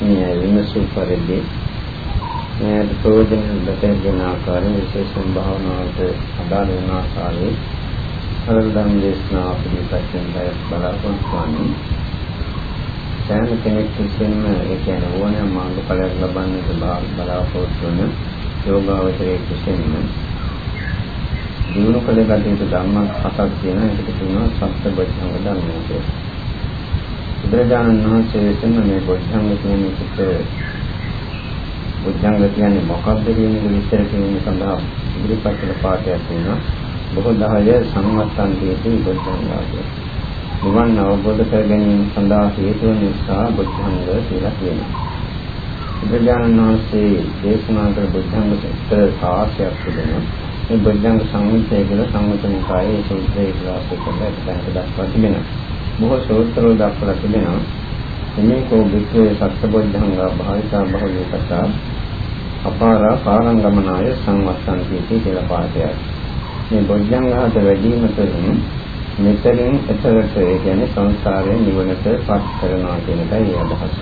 මේ විමසු පරිදි මේ ප්‍රයෝජන දෙකෙන් ආකාරයෙන් විශේෂම භාවනාවට අදාළ වන ආකාරයේ අරදම් දේශනා පිළිපැත්තෙන් බලාපොරොත්තු වන්නේ සෑම කෙනෙක් විසින්ම ඒ කියන්නේ ඕනෑම මාර්ගඵලයක් ලබන්නට බලාපොරොත්තු වන යෝගාවචරයේ විසින්ම දිනු කළ ගැටේට ධර්ම හතක් තියෙන එකට කියනවා සත්‍ය බොද්ධංග ධර්මය කියලා. බුදුරජාණන් වහන්සේ විසින් මේ බොද්ධංග කියන එකට බොද්ධංග කියන්නේ මොකක්ද කියන එක විස්තර කිරීම සඳහා ඉදිරිපත් කළ පාඩයක් වෙනවා. බොහෝ දහය සම්මත්තන් දීති බොද්ධංගය. නිවන් අවබෝධ කර ගැනීම සඳහා හේතු වන නිසා බොද්ධංග කියලා කියනවා. බුදුරජාණන් වහන්සේ දේශනා කළ බොද්ධංග සූත්‍ර සාහසයක් තිබෙනවා. මේ බොද්ධංග සංයුත්තය කියලා සංයුතනිකායේ සූත්‍රය කියලා අපිට දක්වා තිබෙනවා. බොහෝ සූත්‍රවල දක්වලා තිබෙනවා. මේකෝ වික්‍රේ සත්බොද්ධංග භාවිතා බහුලීකතා අපාර පාරංගමනාය සංවත්තන්ති කියලා පාඩයක්. මේ බොද්ධංගහත වැඩිම තුළින් මෙතනින් එතරට ඒ කියන්නේ සංසාරයෙන් නිවනට පත් කරනවා කියන එකයි අදහස.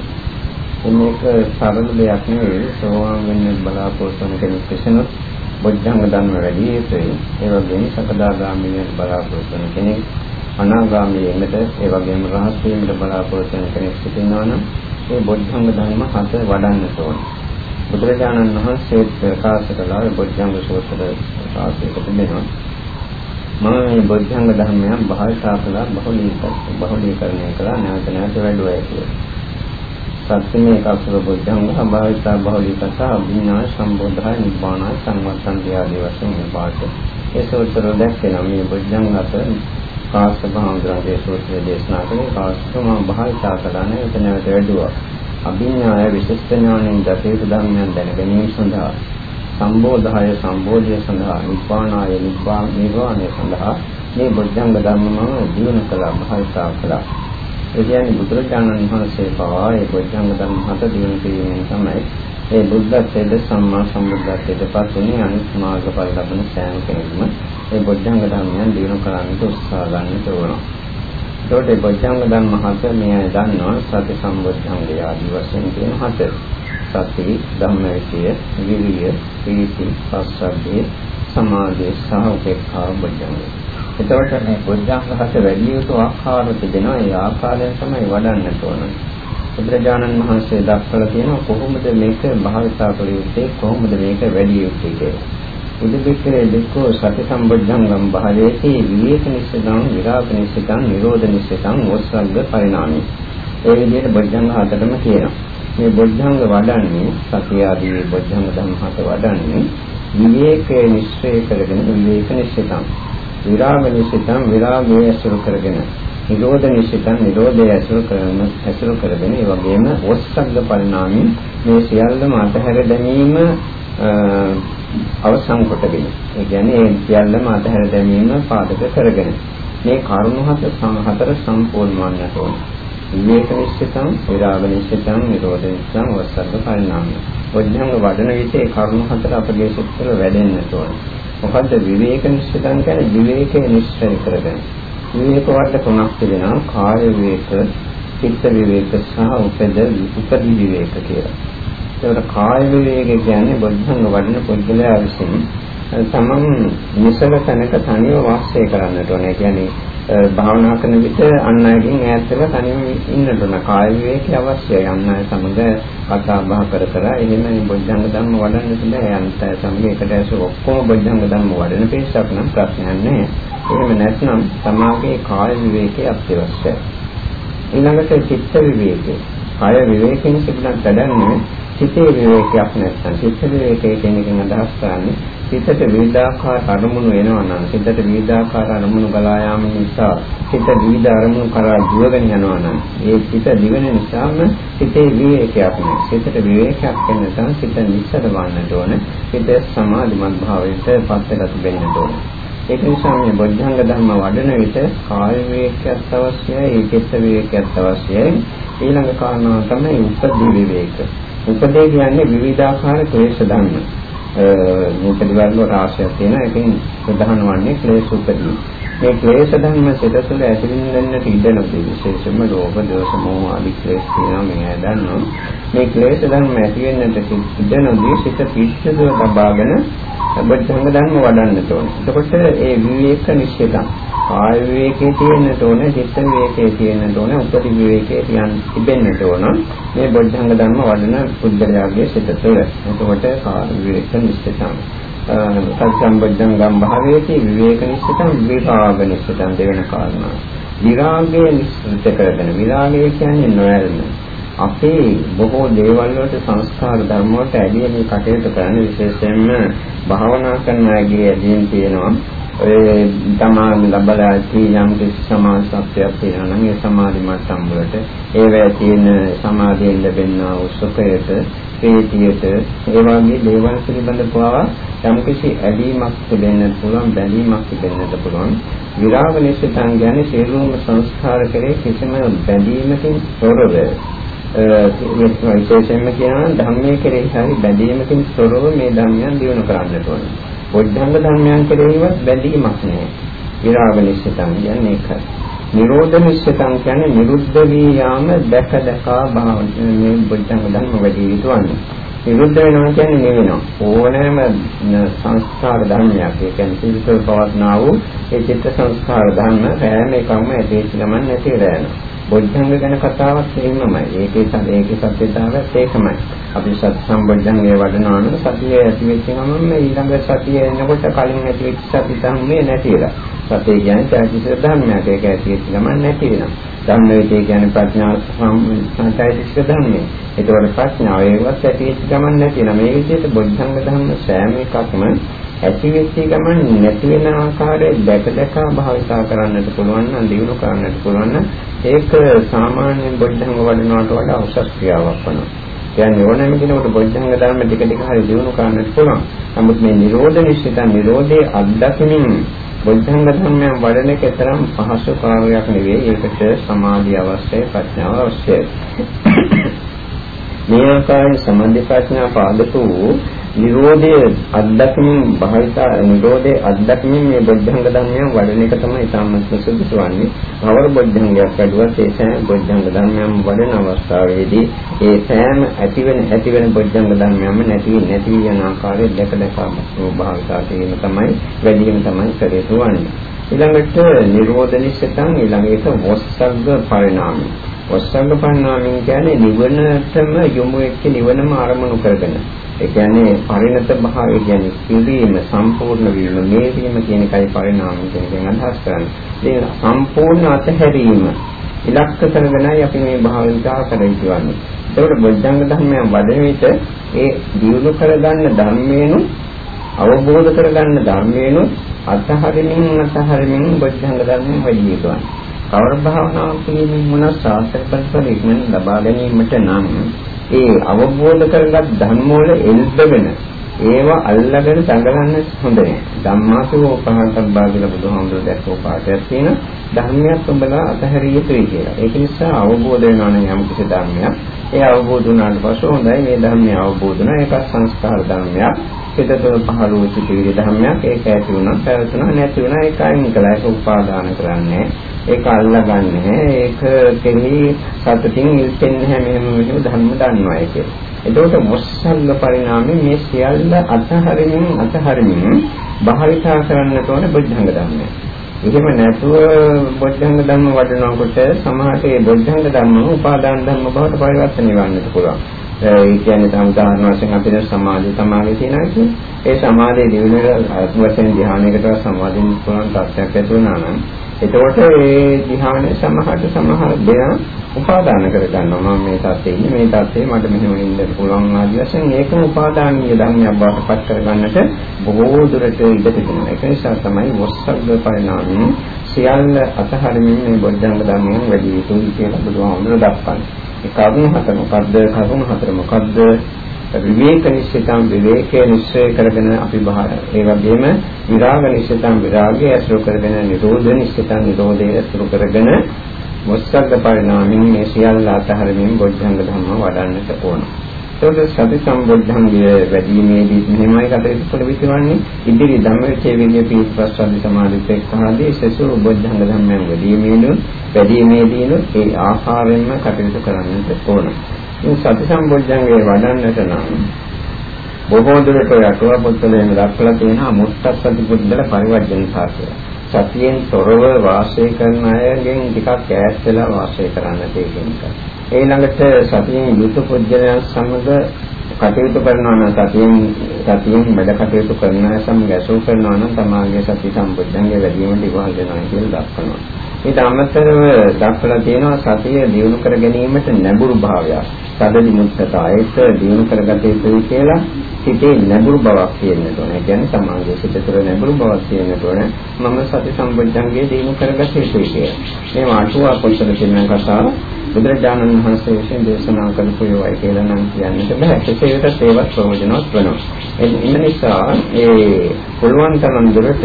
මේක සරල දෙයක් නෙවෙයි සෝවාන් වෙන්න බලාපොරොත්තු වෙන කෙනෙක් විසිනුත් බොද්ධංග ධර්ම වැඩි යුතුයි. ඒ වගේම සකදාගාමී වෙන්න බලාපොරොත්තු වෙන කෙනෙක් අනාගාමී වෙන්නට ඒ වගේම රහත් වීමට බලාපොරොත්තු වෙන කෙනෙක් සිටිනවා නම් මේ බොද්ධංග ධර්ම හත වඩන්න ඕනේ. බුදුරජාණන් වහන්සේ ප්‍රකාශ කළා බොද්ධංග සූත්‍ර ප්‍රකාශයක තිබෙනවා. මම මේ බොද්ධංග ධර්මයන් භාවිතා කළා බහුලීකරණය කළා නැවත නැවත වැඩුවා කියලා. සත්‍යමේ කස්සල බොද්ධංග භාවිතා බහුලීකතා අභිඥා සම්බෝධය නිබ්බාන සංවත්තන්ති ආදී වශයෙන් මේ පාඩ. ඒ සූත්‍ර දැක්කේ මේ බොද්ධංග අත කාශ්‍යප හාමුදුරන්ගේ සූත්‍රය දේශනා කළේ කාශ්‍යප මම භාවිතා කළා නැවත නැවත වැඩුවා. අභිඥාය විශිෂ්ට ඥානෙන් දසේත ධර්මයන් දැන ගැනීම සඳහා සම්බෝධය සම්බෝධිය සඳහා නිබ්බානාය නිබ්බාන නිර්වාණය සඳහා මේ බොද්ධංග ධර්මම දිනු කළා භාවිතා කළා. ඒ කියන්නේ බුදුරජාණන් වහන්සේ පවා මේ බොද්ධංග ධර්ම හත දිනු කිරීමෙන් තමයි ඒ බුද්ධත්වයට සම්මා සම්බුද්ධත්වයට පත් වුණේ අනිත් මාර්ගඵල ලබන සෑම කෙනෙකුම ඒ බොද්ධංග ධර්මයන් දිනු කරන්නට උත්සාහ ගන්නට ඕන. ඒකට ඒ බොද්ධංග ධර්ම හත මේ දන්නවා සති සම්බුද්ධංගය ආදී වශයෙන් කියන හත. සති ධම්මවිචය විරිය ප්‍රීති පස්සද්ධිය සමාධි සහ උපේක්ඛා බොද්ධංග. එතකොට මේ බොද්ධංග හත වැඩි යුතු ආකාර තිබෙනවා. ඒ ආකාරයෙන් තමයි වඩන්නට ඕන. බුදුරජාණන් වහන්සේ දක්වලා තියෙනවා කොහොමද මේක භාවිතා කළ යුත්තේ කොහොමද මේක වැඩි යුත්තේ කියලා. බුදුපිටකේ දෙකෝ සති සම්බොද්ධංගම් භාවයේති විවේක නිස්සතං විරාග නිස්සතං නිරෝධ නිස්සතං වස්සග්ග පරිණාමී. ඒ විදිහට බොද්ධංග හතරම කියනවා. මේ බොද්ධංග වඩන්නේ සතිය ආදී බොද්ධංග ධර්ම හත වඩන්නේ විවේකයේ නිශ්චය කරගෙන විවේක නිශ්චිතම් විරාග නිශ්චිතම් විරාගයේ අසුර කරගෙන නිරෝධ නිශ්චිතම් නිරෝධය අසුර කරන අසුර කරගෙන ඒ වගේම ඔස්සග්ග පරිණාමී මේ සියල්ලම අතහැර දැමීම අවසන් කොටගෙන ඒ කියන්නේ ඒ සියල්ලම අතහැර දැමීම පාදක කරගෙන මේ කරුණු හතර සම්පූර්ණ වන්නට ඕනේ විවේක නිශ්චිතං, විරාග නිශ්චිතං, නිරෝධ නිශ්චිතං, වස්සද්ද පරිණාමය. වොද්ධංග වඩන විට ඒ කරුණු හතර අපගේ සිත්වල වැඩෙන්නට ඕන. මොකද්ද විවේක නිශ්චිතං කියන්නේ විවේකයේ නිශ්චය කරගෙන. විවේක වට තුනක් තිබෙනවා. කාය විවේක, චිත්ත විවේක සහ උපද උපදි විවේක කියලා. ඒකට කාය විවේක කියන්නේ වොද්ධංග වඩන පුද්ගලයා විසින් තමන් නිසල තැනක තනියම වාසය කරන්නට ඕනේ. කියන්නේ භාවනා කරන විට අන් අයගෙන් ඈත් වෙලා තනියම ඉන්නට ඕන. කාය විවේකී අවශ්‍යයි. අන් අය සමග කතා බහ කර කර එහෙම බොද්ධංග ධර්ම වඩන්න බෑ. අන්ත සමග එකට ඇස ඔක්කොම බොද්ධංග ධර්ම වඩන පිරිසක් නම් ප්‍රශ්නයක් නැහැ. එහෙම නැත්නම් සමාගයේ කාය විවේකී අත්‍යවශ්‍යයි. ඊළඟට චිත්ත විවේකී. කාය විවේකයෙන් සිදුන තදන්නේ චිතේ විවේකයක් නැත්නම් චිත්ත විවේකයේ කියන එකෙන් අදහස් කරන්නේ සිතට විවිධාකාර අරමුණු එනවා නම් සිතට විවිධාකාර අරමුණු ගලා යාම නිසා සිත විවිධ අරමුණු කරා දුවගෙන යනවා නම් ඒ සිත දිවෙන නිසාම සිතේ විවේකයක් නෑ සිතට විවේකයක් වෙන නිසා සිත නිස්සර වන්නට ඕන. සිත සමාධිමත් භාවයට පත් වෙලා තිබෙන්නට ඕන. ඒක නිසා මේ බොද්ධංග ධර්ම වඩන විට කාය විවේකයක් අවශ්‍යයි චිත්ත විවේකයක් අවශ්‍යයි. ඊළඟ කාරණාව තමයි උපදී විවේක. උපදී කියන්නේ විවිධාකාර ක්ලේශ ධර්ම මේ පිළිවෙල රාශියක් තියෙනවා. ඒකෙන් ප්‍රධාන වන්නේ ක්ලේශ උපදී. මේ ක්ලේශ ධර්ම සිත තුළ ඇතිවෙන්නට ඉඩ නොදී විශේෂයෙන්ම ලෝභ දෝෂ මෝහ ආදී ක්ලේශ තියෙනවා මේ දන්නවා මේ ක්ලේශ ධර්ම ඇති වෙන්නට ඉඩ නොදී සිත පිස්සුව තබාගෙන බොද්ධංග ධර්ම වඩන්නට ඕනේ. එතකොට ඒ විවේක නිශ්චිතං කාය විවේකයේ තියෙන්නට ඕනේ, චිත්ත විවේකයේ තියෙන්නට ඕනේ, උපදි විවේකයේ තියන් තිබෙන්නට ඕන. මේ බොද්ධංග ධර්ම වඩන පුද්ගලයාගේ සිත තුළ. එතකොට කාය විවේක නිශ්චිතං සත්සම්බුද්ධංගම් භාවයේති විවේක නිශ්චිතං විරාග නිශ්චිතං දෙවෙන කාරණා. විරාගය නිශ්චිත කරගෙන විරාගය කියන්නේ නොයල්ම. අපේ බොහෝ දේවල් වලට සංස්කාර ධර්ම වලට ඇදීමේ කටයුතු කරන විශේෂයෙන්ම භාවනා කරන අයගේ ඇදීම් තියෙනවා. ඔය තමා ලබලා තියෙන යම් සමාධි සත්‍යයක් තියෙනවා නම් ඒ සමාධි මට්ටම් වලට ඒවැය තියෙන සමාධියෙන් ලැබෙනා උසුකයට ප්‍රීතියට ඒ වගේ දේවල් පිළිබඳ පවා යම්කිසි ඇලීමක් තිබෙන්නත් පුළුවන් බැඳීමක් තිබෙන්නත් පුළුවන් විරාග නිශ්චිතං කියන්නේ සියලුම සංස්කාර කෙරේ කිසිම බැඳීමකින් තොරව විශේෂයෙන්ම කියනවා ධර්මයේ කෙරෙහි හරි බැඳීමකින් තොරව මේ ධර්මයන් දිනු කරන්නට ඕනේ. බොද්ධංග ධර්මයන් කෙරෙහිවත් බැඳීමක් නැහැ. විරාග නිශ්චිතං කියන්නේ ඒකයි. නිරෝධ නිශ්චිතං කියන්නේ නිරුද්ධ වී යාම දැක දැකා භාවන මේ බොද්ධංග ධර්ම වැඩි යුතුවන්නේ. නිරුද්ධ වෙනවා කියන්නේ නෙවෙනවා. ඕනෑම සංස්කාර ධර්මයක් ඒ කියන්නේ සිවිසල් පවත්නා වූ ඒ චිත්ත සංස්කාර ධර්ම හැම එකම ඇදී ගමන් නැති වෙලා යනවා. බොද්ධංග ගැන කතාවක් එහෙමමයි. ඒකේ ඒකේ සත්‍යතාවයත් ඒකමයි. අපි සත් සම්බොද්ධංගය වඩනවා නම් සතිය ඇති වෙච්ච ගමන් මේ ඊළඟ සතිය එනකොට කලින් ඇති වෙච්ච සති ධර්මයේ නැතිලා. සතිය කියන්නේ චෛතසික ධර්මයක්. ඒක ඇති වෙච්ච ගමන් නැති වෙනවා. ධම්මවිතේ කියන්නේ ප්‍රඥා සංචෛතසික ධර්මය. ඒතකොට ප්‍රඥාව ඒවත් ඇති වෙච්ච ගමන් නැති වෙනවා. මේ විදිහට බොද්ධංග ධර්ම සෑම එකක්ම ඇති වෙච්ච ගමන් නැති වෙන ආකාරය දැක දැක භාවිතා කරන්නට පුළුවන් නම් දිනු කරන්නට පුළුවන් නම් ඒක සාමාන්‍ය බොද්ධංග වඩනවට වඩා උසස් ක්‍රියාවක් වෙනවා. කියන්නේ ඕනෑම කෙනෙකුට බොද්ධංග ධර්ම ටික ටික හරි දිනු කරන්නට පුළුවන්. නමුත් මේ නිරෝධ නිශ්චිත නිරෝධයේ අත්දැකීම බොද්ධංග ධර්මයන් වඩන එක තරම් පහසු කාර්යයක් නෙවෙයි. ඒකට සමාධිය අවශ්‍යයි, ප්‍රඥාව අවශ්‍යයි. මේ ආකාරයෙන් සමාධි ප්‍රඥා පාදතු නිරෝධය අත්දැකීම් භාවිතා නිරෝධයේ අත්දැකීම් මේ බොද්ධංග ධර්මයන් වඩන එක තමයි ඉතාමත් සුදුසු වන්නේ. කවර බොද්ධංගයක් වැඩුවත් ඒ සෑම බොද්ධංග ධර්මයන් වඩන අවස්ථාවේදී ඒ සෑම ඇතිවෙන ඇතිවෙන බොද්ධංග ධර්මයන්ම නැති නැති යන ආකාරය දැක දැක භාවිතා කිරීම තමයි වැඩිම තමයි කරේතු වන්නේ. ඊළඟට නිරෝධ නිශ්චතං ඊළඟට වස්සග්ග පරිණාමය. වස්සග්ග පරිණාමය කියන්නේ නිවනටම යොමු වෙච්ච නිවනම ආරමුණු කරගෙන ඒ කියන්නේ පරිණත භාවය කියන්නේ පිළිම සම්පූර්ණ වීම මේවීම කියන එකයි පරිණාමය කියන එකෙන් අදහස් කරන්නේ. ඒ සම්පූර්ණ අතහැරීම ඉලක්ක කරගෙනයි අපි මේ භාවිතා කරන්නේ. ඒකට බොද්ධංග ධර්මයන් වඩන විට ඒ දියුණු කරගන්න ධර්මේනු අවබෝධ කරගන්න ධර්මේනු අතහරින්න අතහරින්න බොද්ධංග ධර්මයන් වැඩි යුතුයි. කවර භාවනාවක් කිරීමෙන් මොන සාර්ථක ප්‍රතිඵල ඉක්මන ලබා ගැනීමට නම් ඒ අවබෝධ කරගත් ධර්ම වල එල්බගෙන ඒවා අල්ලගෙන දඟලන්න හොඳ නෑ. ධම්මාසෝ පහතබ්බා කියලා බුදුහාමුදුරුවෝ දැක්වූ පාඩයක් තියෙන ධර්මයක් උඹලා අතහැරිය යුතුයි කියලා. ඒක නිසා අවබෝධ වෙනවා නම් යම් කිසි ධර්මයක් ඒ අවබෝධ වුණාට පස්සේ හොඳයි මේ ධර්මය අවබෝධ වුණා. ඒක සංස්කාර ධර්මයක්. පිටතට පහළ වූ චිතිවිද ධර්මයක්. ඒක ඇති වුණා, පැවතුණා, නැති වුණා. ඒක අයින් කළා. ඒක උපාදාන කරන්නේ. ඒක අල්ලගන්නේ. ඒක කෙරෙහි සතුටින් ඉල්පෙන්නේ නැහැ මෙහෙම මෙහෙම ධර්ම දන්නවා ඒකේ. එතකොට මොස්සල්ල පරිණාමයේ මේ සියල්ල අතහරින්න අතහරින්න භාවිතා කරන්නට ඕනේ බුද්ධංග ධර්මය. එහෙම නැතුව බොද්ධංග ධර්ම වඩනකොට සමහරට ඒ බොද්ධංග ධර්ම උපාදාන ධර්ම බවට පරිවර්තනය වෙන්නත් පුළුවන්. ඒ කියන්නේ තම උදාහරණ වශයෙන් අපිට සමාධිය තමයි තියෙනවා කියන්නේ. ඒ සමාධියේ දිවිනක වශයෙන් ධ්‍යානයකට සමාදින්න පුළුවන් තත්ත්වයක් ඇති වුණා නම් එතකොට ඒ ධ්‍යානයේ සමහරට සමහර දෙනා උපාදාන කර ගන්නවා මම මේ තත්ත්වයේ ඉන්නේ මේ තත්ත්වයේ මට මෙහෙම ඉන්න පුළුවන් ආදී වශයෙන් ඒකම උපාදානීය ධර්මයක් බවට පත් කර ගන්නට බොහෝ දුරට ඉඩ තිබෙනවා. ඒක නිසා තමයි වස්සග්ග පරිණාමයෙන් සියල්ල අතහරින්න මේ බොද්ධංග ධර්මයෙන් වැඩි යුතුයි කියලා බුදුහාමුදුරුවෝ දක්වන්නේ. ඒ කරුණ හතර මොකද්ද? කරුණ හතර මොකද්ද? විවේක නිශ්චිතම් විවේකයේ නිශ්චය කරගෙන අපි බහර ඒ වගේම විරාග නිශ්චිතම් විරාගය අසුර කරගෙන නිරෝධ නිශ්චිතම් නිරෝධය අසුර කරගෙන මොස්සග්ග පරිණාමයෙන් මේ සියල්ල අතහරින්න බොද්ධංග ධර්ම වඩන්නට ඕන. ඒකට සති සම්බොධ්ධංගය වැඩිීමේදී මෙහෙමයි කටයුතු කළ විතරන්නේ ඉදිරි ධම්මවිචේ විද්‍ය පීස්පස්සද්ධි සමාධිපේක්ඛාදී සසු බොධ්ධංග ධර්මයන් වැඩිීමේදී වැඩිීමේදී ඒ ආකාරයෙන්ම කටයුතු කරන්නට ඕන. මේ සති සම්බොධ්ධංගේ වඩන්නට නම් බොහෝ දුරට යටුව පුත්‍රයන් දක්වලා තියෙනවා මුත්තස්සති පුද්ගල පරිවර්ජන සාසය. සතියෙන් තොරව වාසය කරන අයගෙන් ටිකක් ඈත් වෙලා වාසය කරන්න තියෙනවා. ඊළඟට සතියෙන් යුත පුද්ගලයන් සමග කටයුතු කරනවා නම් සතියෙන් සතියෙන් වැඩ කටයුතු කරන අය සමග ඇසුරු කරනවා නම් තමාගේ සති සම්පූර්ණංගේ වැඩිවීමට ඉවහල් වෙනවා කියලා දක්වනවා. ඊට අමතරව දක්වලා තියෙනවා සතිය දියුණු කර ගැනීමට නැඹුරු භාවයක්. සදදි මුත්තතායත දියුණු කරගත යුතුයි කියලා සිතේ නැඹුරු බවක් තියෙන්න ඕනේ. ඒ කියන්නේ සමාගයේ සිත තුළ නැඹුරු බවක් තියෙන්න ඕනේ. මම සති සම්පූර්ණංගේ දියුණු කරගත යුතුයි කියලා. මේ වාටුවා පොතේ තියෙන කතාව බුදුරජාණන් වහන්සේ විසින් දේශනා කරපු ඒවායි කියලා නම් කියන්නට බෑ. ඒකේට ඒවත් ප්‍රයෝජනවත් වෙනවා. ඒ නිසා ඒ පුළුවන් තරම් දුරට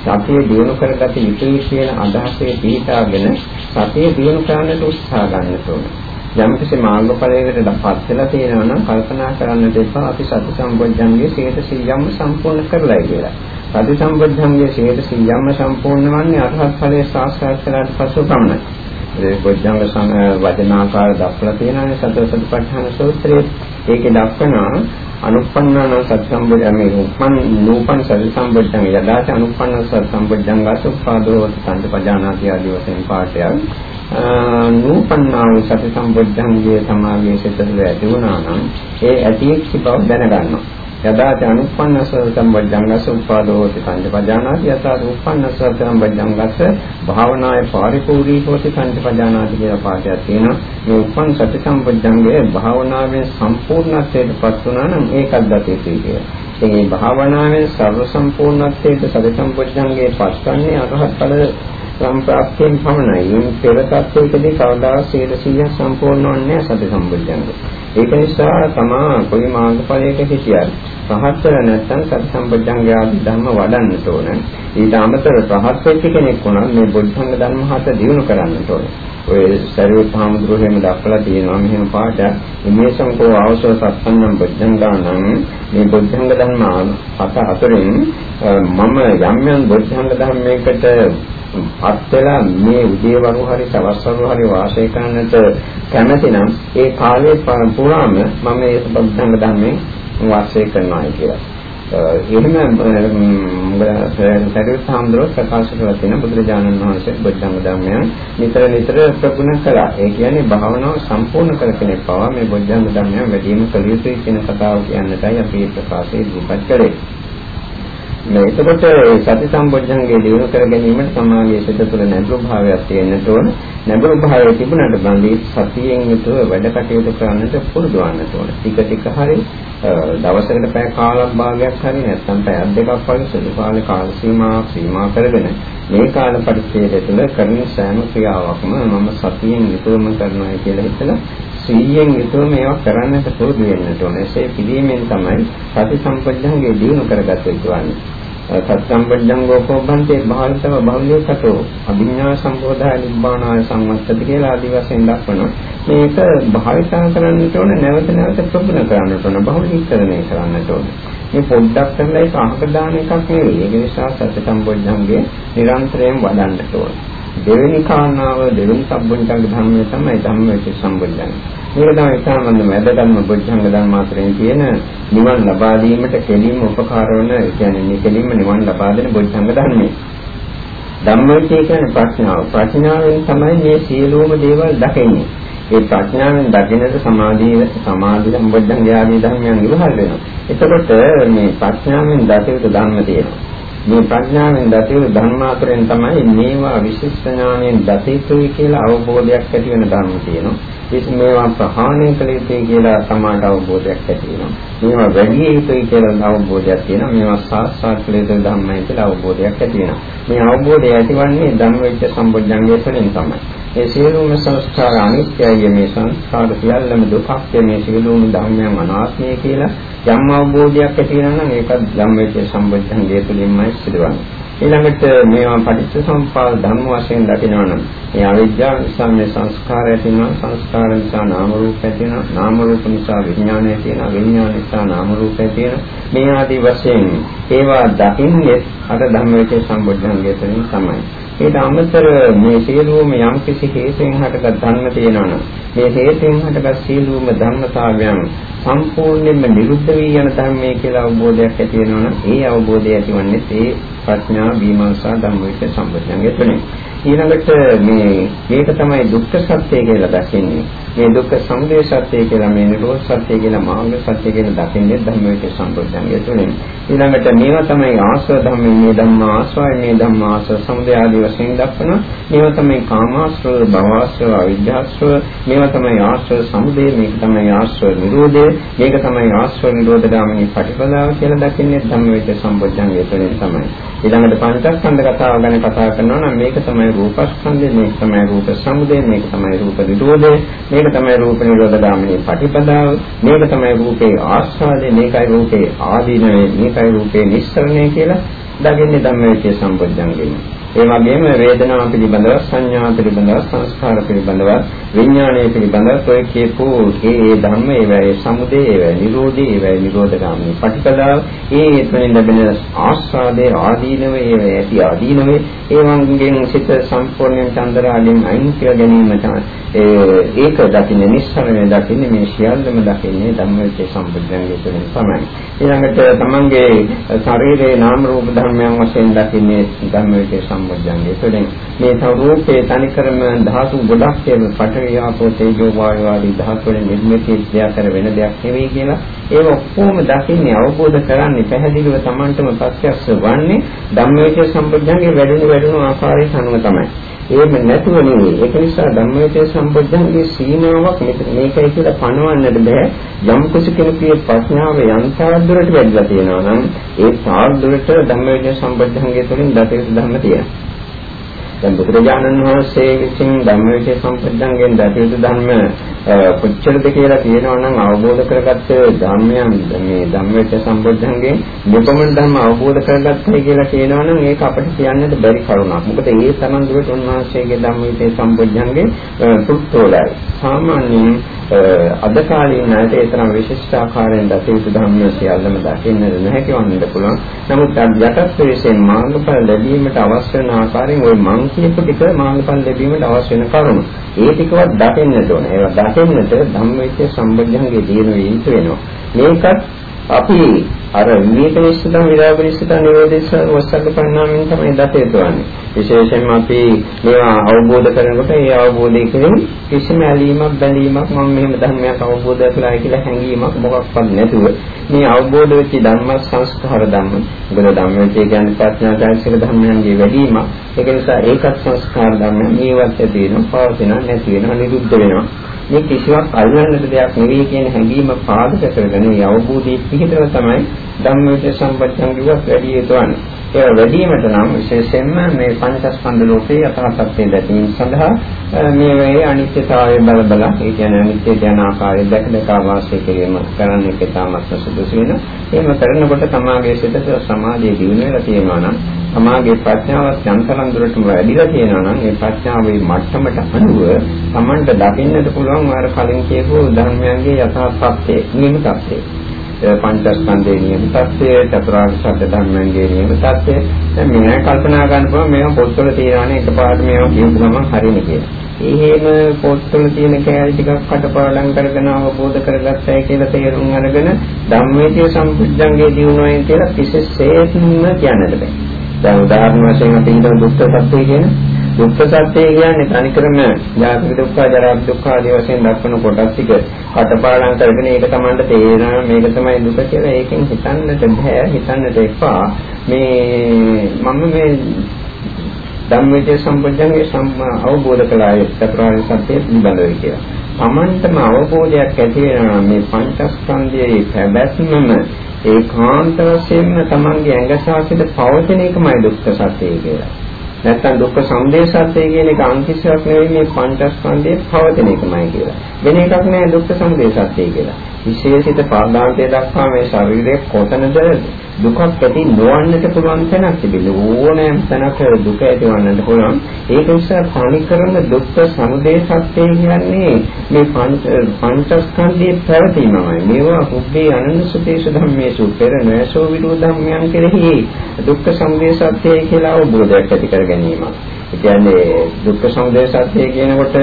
සතිය දිනු කරගත යුතුයි කියන අදහසේ පිටාගෙන සතිය දිනු කරන්නට උත්සාහ ගන්න ඕනේ. යම් කිසි මාර්ගඵලයකට පත් වෙලා තියෙනවා නම් කල්පනා කරන්නට එපා අපි සති සම්බොජ්ජංගේ 100%ක්ම සම්පූර්ණ කරලා කියලා. සති සම්බොජ්ජංගේ 100%ක්ම සම්පූර්ණ වන්නේ අරහත් ඵලයේ සාක්ෂාත් කරලාට පසු පමණයි. ඒ බොජ්ජංග වචනාකාර දක්වලා තියෙනවානේ සතර සතිපට්ඨාන සූත්‍රයේ. ඒකේ දක්වනවා අනුප්පන්නාන සති සම්බුද්ධ මේ උපන් නූපන් සති සම්බුද්ධං යදාච අනුප්පන්න සති සම්බුද්ධං ගසුප්පාදෝ සංපජානාති ආදී වශයෙන් පාඨයක්. නූපන්නා වූ සති සම්බුද්ධංගේ සමාගයේ සිට ඇති වුණා නම් ඒ ඇති එක්ක බව දැනගන්නවා. යදාච අනුප්පන්නස සම්බද්ධංගස උපාදෝති පංචපජානාති යථා උප්පන්නස සම්බද්ධංගස භාවනායේ පරිපූර්ණී හොති පංචපජානාති කියලා පාඩයක් තියෙනවා මේ උපන් සති සම්බද්ධංගයේ භාවනාවේ සම්පූර්ණත්වයට පත් වුණා නම් ඒකත් දතේසී කියලා. ඉතින් මේ භාවනාවේ සර්ව සම්පූර්ණත්වයට සති සම්බද්ධංගයේ පස්වන්නේ අරහත් ඵල සම්ප්‍රාප්තියෙන් පමණයි. මේ පෙර තත්ත්වයකදී කවදා 100 සම්පූර්ණ වන්නේ සති සම්බුද්ධංග. ඒක නිසා තමා කොයි මාර්ගඵලයක හිටියත් පහත් කර නැත්නම් සති සම්බුද්ධංග ආදී ධර්ම වඩන්නට ඕන. ඊට අමතරව පහත් වෙච්ච කෙනෙක් වුණා මේ බුද්ධංග ධර්ම හත දිනු කරන්නට ඕන. ඔය සරියුත් හාමුදුරුවෝ එහෙම දක්වලා තියෙනවා. මෙහෙම පාඩ මේ සංකෝ අවසෝ සත්සන්නම් බුද්ධංගානම් මේ බුද්ධංග ධර්ම හත අතරින් මම යම් යම් බුද්ධංග ධර්මයකට පත් වෙලා මේ උදේවරු හරි සවස්වරු හරි වාසය කරන්නට කැමති නම් ඒ කාලේ පුරාම මම මේ බුද්ධංග ධර්මයෙන් වාසය කරනවා කියලා. එහෙම සරියුත් සාම්ද්‍රෝ ප්‍රකාශ කරලා තියෙන බුදුරජාණන් වහන්සේ බුද්ධංග ධර්මය නිතර නිතර ප්‍රගුණ කළා. ඒ කියන්නේ භාවනාව සම්පූර්ණ කර කෙනෙක් පවා මේ බුද්ධංග ධර්මය වැඩිම කළ යුතුයි කියන කතාව කියන්නටයි අපි ප්‍රකාශයේ දීපත් කළේ. මේ එතකොට සති සම්බොජ්ජංගේ දිනු කර ගැනීමට සමාගයේ සිත තුළ නැඹුරු භාවයක් තියෙන්න ඕන. නැඹුරු භාවය තිබුණාට බඳී සතියෙන් යුතුව වැඩ කටයුතු කරන්නට පුරුදු වන්නට ඕන. ටික ටික හරි දවසකට පැය කාලක් භාගයක් හරි නැත්නම් පැය දෙකක් වගේ සුළු කාලේ කාල සීමාවක් සීමා කරගෙන මේ කාල පරිච්ඡේදය තුළ කරන සෑම ක්‍රියාවක්ම මම සතියෙන් යුතුවම කරනවා කියලා හිතලා සීයෙන් යුතුව මේවා කරන්නට පුරුදු වෙන්නට ඕනේ. එසේ පිළිමෙන් තමයි සති සම්පජ්ජංගේ දිනු කරගත යුතුවන්නේ. සත්සම්පජ්ජංගෝ කෝපන්තේ භාවිතව බහුලීකතෝ අභිඥා සම්බෝධය නිබ්බානාය සංවත්තති කියලා ආදි වශයෙන් දක්වනවා. මේක භාවිතා කරන්නට ඕන නැවත නැවත ප්‍රගුණ කරන්නට ඕන බහුලීකරණය කරන්නට ඕන. මේ පොඩ්ඩක් කරලා ඒක අහක දාන එකක් නෙවෙයි. ඒ නිසා සත්‍ය සම්බොජ්ජංගේ නිරන්තරයෙන් වඩන්නට ඕන. දෙවෙනි කාරණාව දෙවෙනි සම්බොජ්ජංග ධර්මය තමයි ධම්මවිච සම්බොජ්ජංග. මේක තමයි ඉතාමත් වැදගත්ම බොජ්ජංග ධර්ම අතරින් තියෙන නිවන් ලබා දීමට කෙලින්ම උපකාර වන ඒ කියන්නේ මේ කෙලින්ම නිවන් ලබා දෙන බොජ්ජංග ධර්මයි. ධම්මවිචය කියන්නේ ප්‍රඥාව. ප්‍රඥාවෙන් තමයි මේ සියලුම දේවල් දකින්නේ. ඒ ප්‍රඥාවෙන් දකින්නට සමාධිය සමාධි සම්බොජ්ජංග ආදී ධර්මයන් ඉවහල් වෙනවා. එතකොට මේ ප්‍රඥාවෙන් දකිත ධර්ම තියෙනවා. මේ ප්‍රඥාවෙන් දතියු ධර්මාතරෙන් තමයි මේවා විශිෂ්ට ඥාණයෙන් දතිතුයි කියලා අවබෝධයක් ඇති වෙන ධර්ම තියෙනවා. ඒක මේවා ප්‍රහාණය කළ යුතුයි කියලා සමාඩ අවබෝධයක් ඇති වෙනවා. මේවා වැඩි යුතුයි කියලා අවබෝධයක් තියෙනවා. මේවා සාස්ත්‍රාත් කළ යුතු ධර්මයි කියලා අවබෝධයක් ඇති වෙනවා. මේ අවබෝධය ඇතිවන්නේ ධම්මවිච්ච සම්බොජ්ජංගය තුළින් තමයි. ඒ සියලුම සංස්කාර අනිත්‍යයි මේ සංස්කාර සියල්ලම දුකක් මේ සියලුම ධර්මයන් අනාත්මයි කියලා යම් අවබෝධයක් ඇති වෙනවා නම් ඒකත් ධම්මවිචේ සම්බුද්ධංගය තුළින්මයි සිදුවන්නේ. ඊළඟට මේවා පටිච්චසමුප්පාද ධර්ම වශයෙන් දකිනවා නම් මේ අවිද්‍යාව නිසා මේ සංස්කාර ඇතිවෙනවා සංස්කාර නිසා නාම රූප ඇතිවෙනවා නාම රූප නිසා විඥානය ඇතිවෙනවා විඥාන නිසා නාම රූප ඇතිවෙනවා මේ ආදී වශයෙන් ඒවා දකින්නේ අර ධම්මවිචේ සම්බුද්ධංගය තුළින් තමයි. ඊට අමතර මේ සියලුම යම් කිසි හේතුන් හටගත් ධර්ම තියෙනවනම් මේ හේතුන් හටගත් සියලුම ධර්මතාවයන් සම්පූර්ණයෙන්ම නිරුද්ධ වී යන ධර්මයේ කියලා අවබෝධයක් ඇති වෙනවනම් ඒ අවබෝධය ඇතිවන්නේ ඒ ප්‍රඥා විමර්ශා ධම්මවිච සම්පූර්ණංගය තුනේ ඊළඟට මේ මේක තමයි දුක්ඛ සත්‍ය කියලා දකින්නේ. මේ දුක්ඛ සමුදය සත්‍ය කියලා මේ නිරෝධ සත්‍ය කියලා මාර්ග සත්‍ය කියලා දකින්නේ ධම්මවිච සම්පූර්ණංගය තුලින්. ඊළඟට මේවා තමයි ආශ්‍රව ධම්මේ මේ ධම්මා ආශ්‍රය මේ ධම්මා ආශ්‍රව සමුදය ආදී වශයෙන් දක්වන මේවා තමයි කාමාශ්‍රව භවආශ්‍රව අවිද්‍යාශ්‍රව මේවා තමයි ආශ්‍රව සමුදය මේක තමයි ආශ්‍රව නිරෝධය මේක තමයි ආශ්‍රව නිරෝධ ගාමිනී පටිපදාව කියලා දකින්නේ ධම්මවිච සම්පූර්ණංගය තුලින් තමයි. ඊළඟට පංචස්කන්ධ කතාව ගැන කතා කරනවා නම් මේක තමයි රූපස්කන්ධය මේක තමයි රූප සමුදය මේක තමයි රූප නිරෝධය මේක තමයි රූප නිරෝධ ගාමිනී පටිපදාව මේක තමයි රූපේ ආස්වාදය මේකයි රූපේ ආදීනවේ මේකයි රූපේ නිස්සරණය කියලා දකින්නේ ධම්මවිචේ සම්පූර්ණංගෙන් ඒ වගේම වේදනාව පිළිබඳව සංඥා පිළිබඳව සංස්කාර පිළිබඳව විඥානය පිළිබඳව ඔය කියපු ඒ ඒ ධර්ම ඒවැයි සමුදේ ඒවැයි නිරෝධී ඒවැයි නිරෝධගාමී ප්‍රතිපදාව ඒ එතනින් ලැබෙන ආස්වාදයේ ආදීනව ඒවැයි ඇති ආදීනවේ ඒ වගේම සිත සම්පූර්ණයෙන් චන්දරාලින් අයින් කියලා ගැනීම ඒ ඒක දකින්නේ නිස්සරණය දකින්නේ මේ සියල්ලම දකින්නේ ධම්මවිචේ සම්බුද්ධංගයේ තුලින් තමයි. ඊළඟට තමන්ගේ ශරීරයේ නාම රූප ධර්මයන් වශයෙන් දකින්නේ ධම්මවිචේ සම්බුද්ධංගයේ තුලින්. මේ රූපේ තනිකරම ධාතු ගොඩක් කියන පඨවි ආපෝ තේජෝ වායු ආදී ධාතු වලින් නිර්මිත දෙයක් කර වෙන දෙයක් නෙවෙයි කියලා. ඒක ඔක්කොම දකින්නේ අවබෝධ කරන්නේ පැහැදිලිව Tamanටම ප්‍රත්‍යක්ෂ වන්නේ ධම්මවිචේ සම්බුද්ධංගයේ වැඩුණු වැඩුණු ආකාරයට අනුව තමයි. එහෙම නැතුව නෙවෙයි. ඒක නිසා ධම්මවිචේ සම්බොධ්‍යංගේ සීමාවක් මේකයි කියලා පනවන්නට බෑ. යම් කුසි කෙනෙකුගේ ප්‍රඥාව යන්තාක් දුරට වැඩිලා තියෙනවා නම් ඒ තාක් දුරට ධම්මවිචේ සම්බොධ්‍යංගේ තුළින් දතේස ධර්ම තියෙනවා. දැන් බුදුරජාණන් වහන්සේ විසින් ධම්මවිචේ සම්පදංගෙන් දතියුතු ධර්ම කොච්චරද කියලා කියනවා නම් අවබෝධ කරගත්ත ධර්මයන් මේ ධම්මවිචේ සම්පදංගෙන් මෙපමණ ධර්ම අවබෝධ කරගත්තයි කියලා කියනවා නම් ඒක අපිට කියන්නට බැරි කරුණක්. මොකද ඒ තරම් දුරට උන්වහන්සේගේ ධම්මවිචේ සම්පදංගෙන් පුත්තෝලයි. සාමාන්‍යයෙන් අද කාලේ නැට ඒ තරම් විශිෂ්ට ආකාරයෙන් දතියුතු ධර්ම සියල්ලම දකින්න නැහැ වන්නට පුළුවන්. නමුත් යටත් ප්‍රවේශයෙන් මාර්ගඵල ලැබීමට අවශ්‍ය වන ආකාරයෙන් ওই මං කියපු ටික මාර්ගඵල ලැබීමට අවශ්‍ය වෙන කරුණු. ඒ ටිකවත් දකින්නට ඕනේ. ඒවා දකින්නට ධම්මවිචේ සම්බුද්ධංගේ දිනු වේිත වෙනවා. මේකත් අපි අර විවේක නිස්සතන විරාග නිස්සතන නිරෝධිස්ස වස්සක පරිණාමයෙන් තමයි දත යුතුවන්නේ. විශේෂයෙන්ම අපි මේවා අවබෝධ කරනකොට ඒ අවබෝධය කෙරෙහි කිසිම ඇලීමක් බැඳීමක් මම මෙහෙම ධර්මයක් අවබෝධ කළා කියලා හැඟීමක් මොකක්වත් නැතුව මේ අවබෝධ වෙච්ච ධර්ම සංස්කාර ධර්ම මොකද ධම්මයේ කියන්නේ ප්‍රඥා චෛතසික ධර්මයන්ගේ වැඩිම ඒක නිසා ඒකත් සංස්කාර ධර්ම මේවත් ඇති වෙනවා පවතින නැති වෙනවා නිරුද්ධ වෙනවා. මේ කිසිවක් අල්ලන්නට දෙයක් නෙවෙයි කියන හැඟීම පාදක කරගෙන මේ අවබෝධයේ පිහිටව තමයි ධම්මවිච සම්පත්තන් කිව්වත් වැඩි යුතුවන්නේ. ඒ වැඩිවීමට නම් විශේෂයෙන්ම මේ පංචස්කන්ධ ලෝකයේ යථාර්ථය දැකීම සඳහා මේ වේ අනිත්‍යතාවය බල බල ඒ කියන්නේ අනිත්‍ය යන ආකාරය දැක දැක වාසය කිරීම කරන්න එක තාමත් සුදුසු වෙන. එහෙම කරනකොට තමාගේ සිතට සමාධිය දිනු වෙලා තියෙනවා නම් තමාගේ ප්‍රඥාවත් යම්තරම් දුරටම වැඩිලා තියෙනවා නම් ඒ ප්‍රඥාවේ මට්ටමට අනුව Tamanට දකින්නට පුළුවන් අර කලින් කියපු ධර්මයන්ගේ යථාර්ථය නියම තත්ත්වය. පංචස්කන්ධයේ නියම තත්ත්වය, චතුරාර්ය සත්‍ය ධර්මයන්ගේ නියම තත්ත්වය. දැන් මේ කල්පනා ගන්න පුළුවන් මේවා පොත්වල තියෙනවානේ එකපාරට මේවා කියපු ගමන් හරිනේ කියලා. එහෙම පොත්වල තියෙන කෑලි ටිකක් කටපාඩම් කරගෙන අවබෝධ කරගත්තයි කියලා තේරුම් අරගෙන ධම්මේතිය සම්පූර්ණංගේ දිනුවයින් කියලා කිසිසේත්ම කියන්නද බෑ. දැන් උදාහරණ වශයෙන් අපි හිතමු දුක්ඛ සත්‍ය කියන දුක්ඛ සත්‍ය කියන්නේ තනිකරම ජාති දුක්ඛ ජරා දුක්ඛ ආදී වශයෙන් දක්වන කොටස් ටික අටපාඩම් කරගෙන ඒක තමයි තේරෙනවා මේක තමයි දුක කියලා ඒකෙන් හිතන්නට බෑ හිතන්නට එපා මේ මම මේ ධම්මවිචේ සම්පජන්ගේ සම්මා අවබෝධ කළාය චතුරාර්ය සත්‍ය පිළිබඳව කියලා. Tamanටම අවබෝධයක් ඇති වෙනවා මේ පංචස්කන්ධයේ පැවැත්මම ඒකාන්ත වශයෙන්ම Tamanගේ ඇඟ සාසිත පවතින එකමයි දුක්ඛ සත්‍යය කියලා. නැත්තම් දුක්ඛ සමුදය සත්‍ය කියන එක අංකිසයක් නෙවෙයි මේ පංචස්කන්ධයේ පවතින එකමයි කියලා. වෙන එකක් නෑ දුක්ඛ සමුදය සත්‍යය කියලා. විශේෂිත පාදාන්තය දක්වා මේ ශරීරයේ කොතනද දුකක් ඇති නොවන්නට පුළුවන් තැනක් තිබෙන්නේ ඕනෑම තැනක දුක ඇතිවන්නට පුළුවන් ඒක නිසා පානි කරන දුක්ඛ සමුදය සත්‍යය කියන්නේ මේ පංච පංචස්කන්ධයේ පැවතීමයි මේවා බුද්ධේ අනන්‍යසුතේස ධම්මේසු පෙර නොයසෝ විරෝධම්යන් කෙරෙහි දුක්ඛ සමුදය සත්‍යය කියලා අවබෝධයක් ඇති කර ගැනීම. ඒ කියන්නේ දුක්ඛ සමුදය සත්‍යය කියනකොට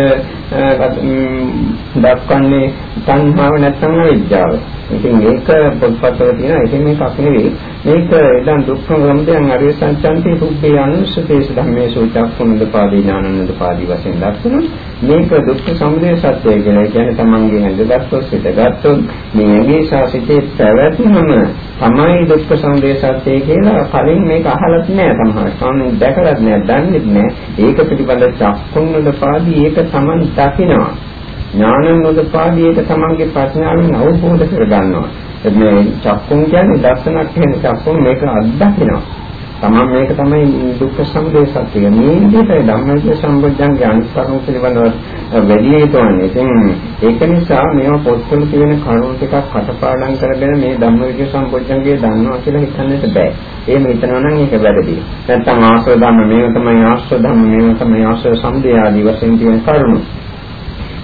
දක්වන්නේ සංහාව නැත්නම් අවිද්‍යාව. ඉතින් මේක පොත්පත්වල තියෙන ඉතින් මේකක් නෙවෙයි. මේක ඉදන් දුක්ඛ සමුදයන් අරිය සංචාන්ති පුබ්බේ අනුස්සතේස ධම්මේ සූචක්ඛුනද පාදී ඥානනද පාදී වශයෙන් දක්වන මේක දුක්ඛ සමුදය සත්‍යය කියලා. ඒ කියන්නේ තමන්ගේ හැඳගත්තු සිතගත්තු මේ ඇගේ ශාසිතේ පැවැත්මම තමයි දුක්ඛ සමුදය සත්‍යය කියලා කලින් මේක අහලත් නෑ සමහර. කවුරුන් දැකලත් නෑ, දන්නෙත් නෑ. ඒක පිළිබඳ චක්කුන්නද පාදී ඒක තමන් දකිනවා. ඥානං නොදපාදී ඒක තමන්ගේ ප්‍රඥාවෙන් අවබෝධ කරගන්නවා. මේ චක්කුම් කියන්නේ දර්ශනක් කියන චක්කුම් මේක අත්දකිනවා. තමන් මේක තමයි දුක්ඛ සමුදය සත්‍යය. මේ විදිහට ධම්මවිචේ සම්බොධ්‍යංගේ අනිස්කරණ පිළිබඳව වැඩි යුතුවන්නේ. ඉතින් ඒක නිසා මේවා පොත්වල තියෙන කරුණු ටිකක් කටපාඩම් කරගෙන මේ ධම්මවිචේ සම්බොධ්‍යංගේ දන්නවා කියලා හිතන්නට බෑ. එහෙම හිතනවා නම් ඒක වැරදි. නැත්තම් ආශ්‍රව ධම්ම මේව තමයි ආශ්‍රව ධම්ම මේව තමයි ආශ්‍රව සමුදය ආදී වශයෙන් තියෙන කරුණු.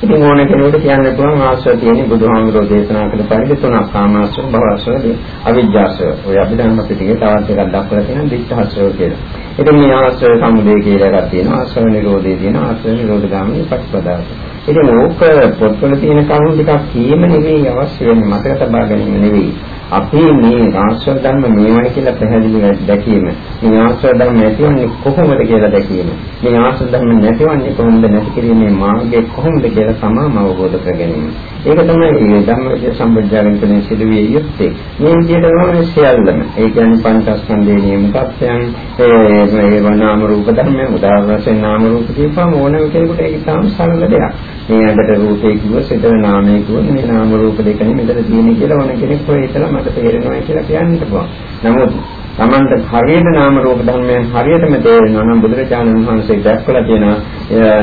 ඉතින් ඕන කෙනෙකුට කියන්න පුළුවන් ආශ්‍රය තියෙන බුදුහාමුදුරෝ දේශනා කළ පරිදි තුනක් කාමාශ්‍රය, භවශ්‍රය, අවිජ්ජාශ්‍රය. ඔය අපිට පිටිකේ තවත් එකක් දක්වලා තියෙනවා දිට්ඨාශ්‍රය කියලා. ඉතින් මේ ආශ්‍රය සමුදය කියලා එකක් තියෙනවා. ආශ්‍රය නිරෝධය තියෙනවා. ආශ්‍රය නිරෝධ ගාමිනී පටිපදාව. ඉතින් ඕක පොත්වල තියෙන කරුණු ටිකක් කීම නෙවෙයි අවශ්‍ය වෙන්නේ මතක තබා ගැනීම නෙවෙයි. අපි මේ ආශ්‍රව ධර්ම මේවයි කියලා පැහැදිලිව දැකීම. මේ ආශ්‍රව ධර්ම නැතිවන්නේ කොහොමද කියලා දැකීම. මේ ආශ්‍රව ධර්ම නැතිවන්නේ කොහොමද? නැති කිරීමේ මාර්ගය කොහොමද කියලා සමාම අවබෝධ කර ගැනීම ඒක තමයි මේ ධම්මවිද්‍ය සම්බුද්ධයන් කියන සිදුවිය යුත්තේ. මේ විදිහට තමයි සියල්ලම. ඒ කියන්නේ පංචස්කන්ධයේ නියම තත්යන් ඒ වනාම රූප ධර්ම උදාහරණ වශයෙන් නාම රූප කියපම ඕනම කෙනෙකුට ඒක තාම සරල දෙයක්. මේ ඇඟට රූපේ කිව්ව සිතේ නාමයේ කිව්ව මේ නාම රූප දෙකනේ මෙතන තියෙන්නේ කියලා ඕන කෙනෙක් ඔය හිතලා මට තේරෙනවා කියලා කියන්න පුළුවන්. නමුත් Tamanta හරියට නාම රූප ධර්මයන් හරියටම තේරෙනවා නම් බුදුරජාණන් වහන්සේ දැක්වලා තියෙන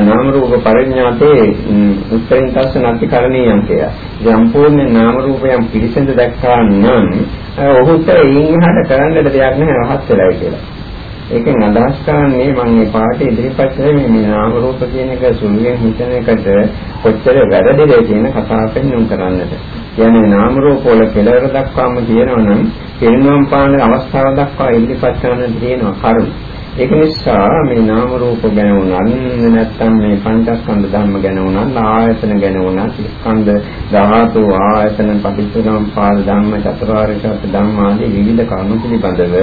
නාම රූප පරිඥාතේ උත්තරින් තස්ස නැති කරණීයම් කියලා. සම්පූර්ණ නාම රූපයන් පිළිසඳ දැක්කා නම් ඔහුට එයින් එහාට කරන්න දෙයක් නැහැ රහත් වෙලයි කියලා. ඒකෙන් අදහස් කරන්නේ මම මේ පාඩේ ඉදිරිපත් කරේ මේ නාම රූප කියන එක සුළුයෙන් හිතන එකට කොච්චර වැරදිද කියන කතාව පෙන්වන්න කරන්නට. කියන්නේ නාම රූප වල කෙලවර දක්වාම කියනවනම් කෙලනම් පාන අවස්ථාව දක්වා ඉදිරිපත් කරන්න තියෙනවා කරුණු. ඒක නිසා මේ නාම රූප ගැන උනත් නැත්නම් මේ පංචස්කන්ධ ධර්ම ගැන උනත් ආයතන ගැන උනත් ස්කන්ධ ධාතු ආයතන පටිච්චසමුප්පාද ධම්ම චතුරාර්ය සත්‍ය ධම්ම ආදී විවිධ කරුණු පිළිබඳව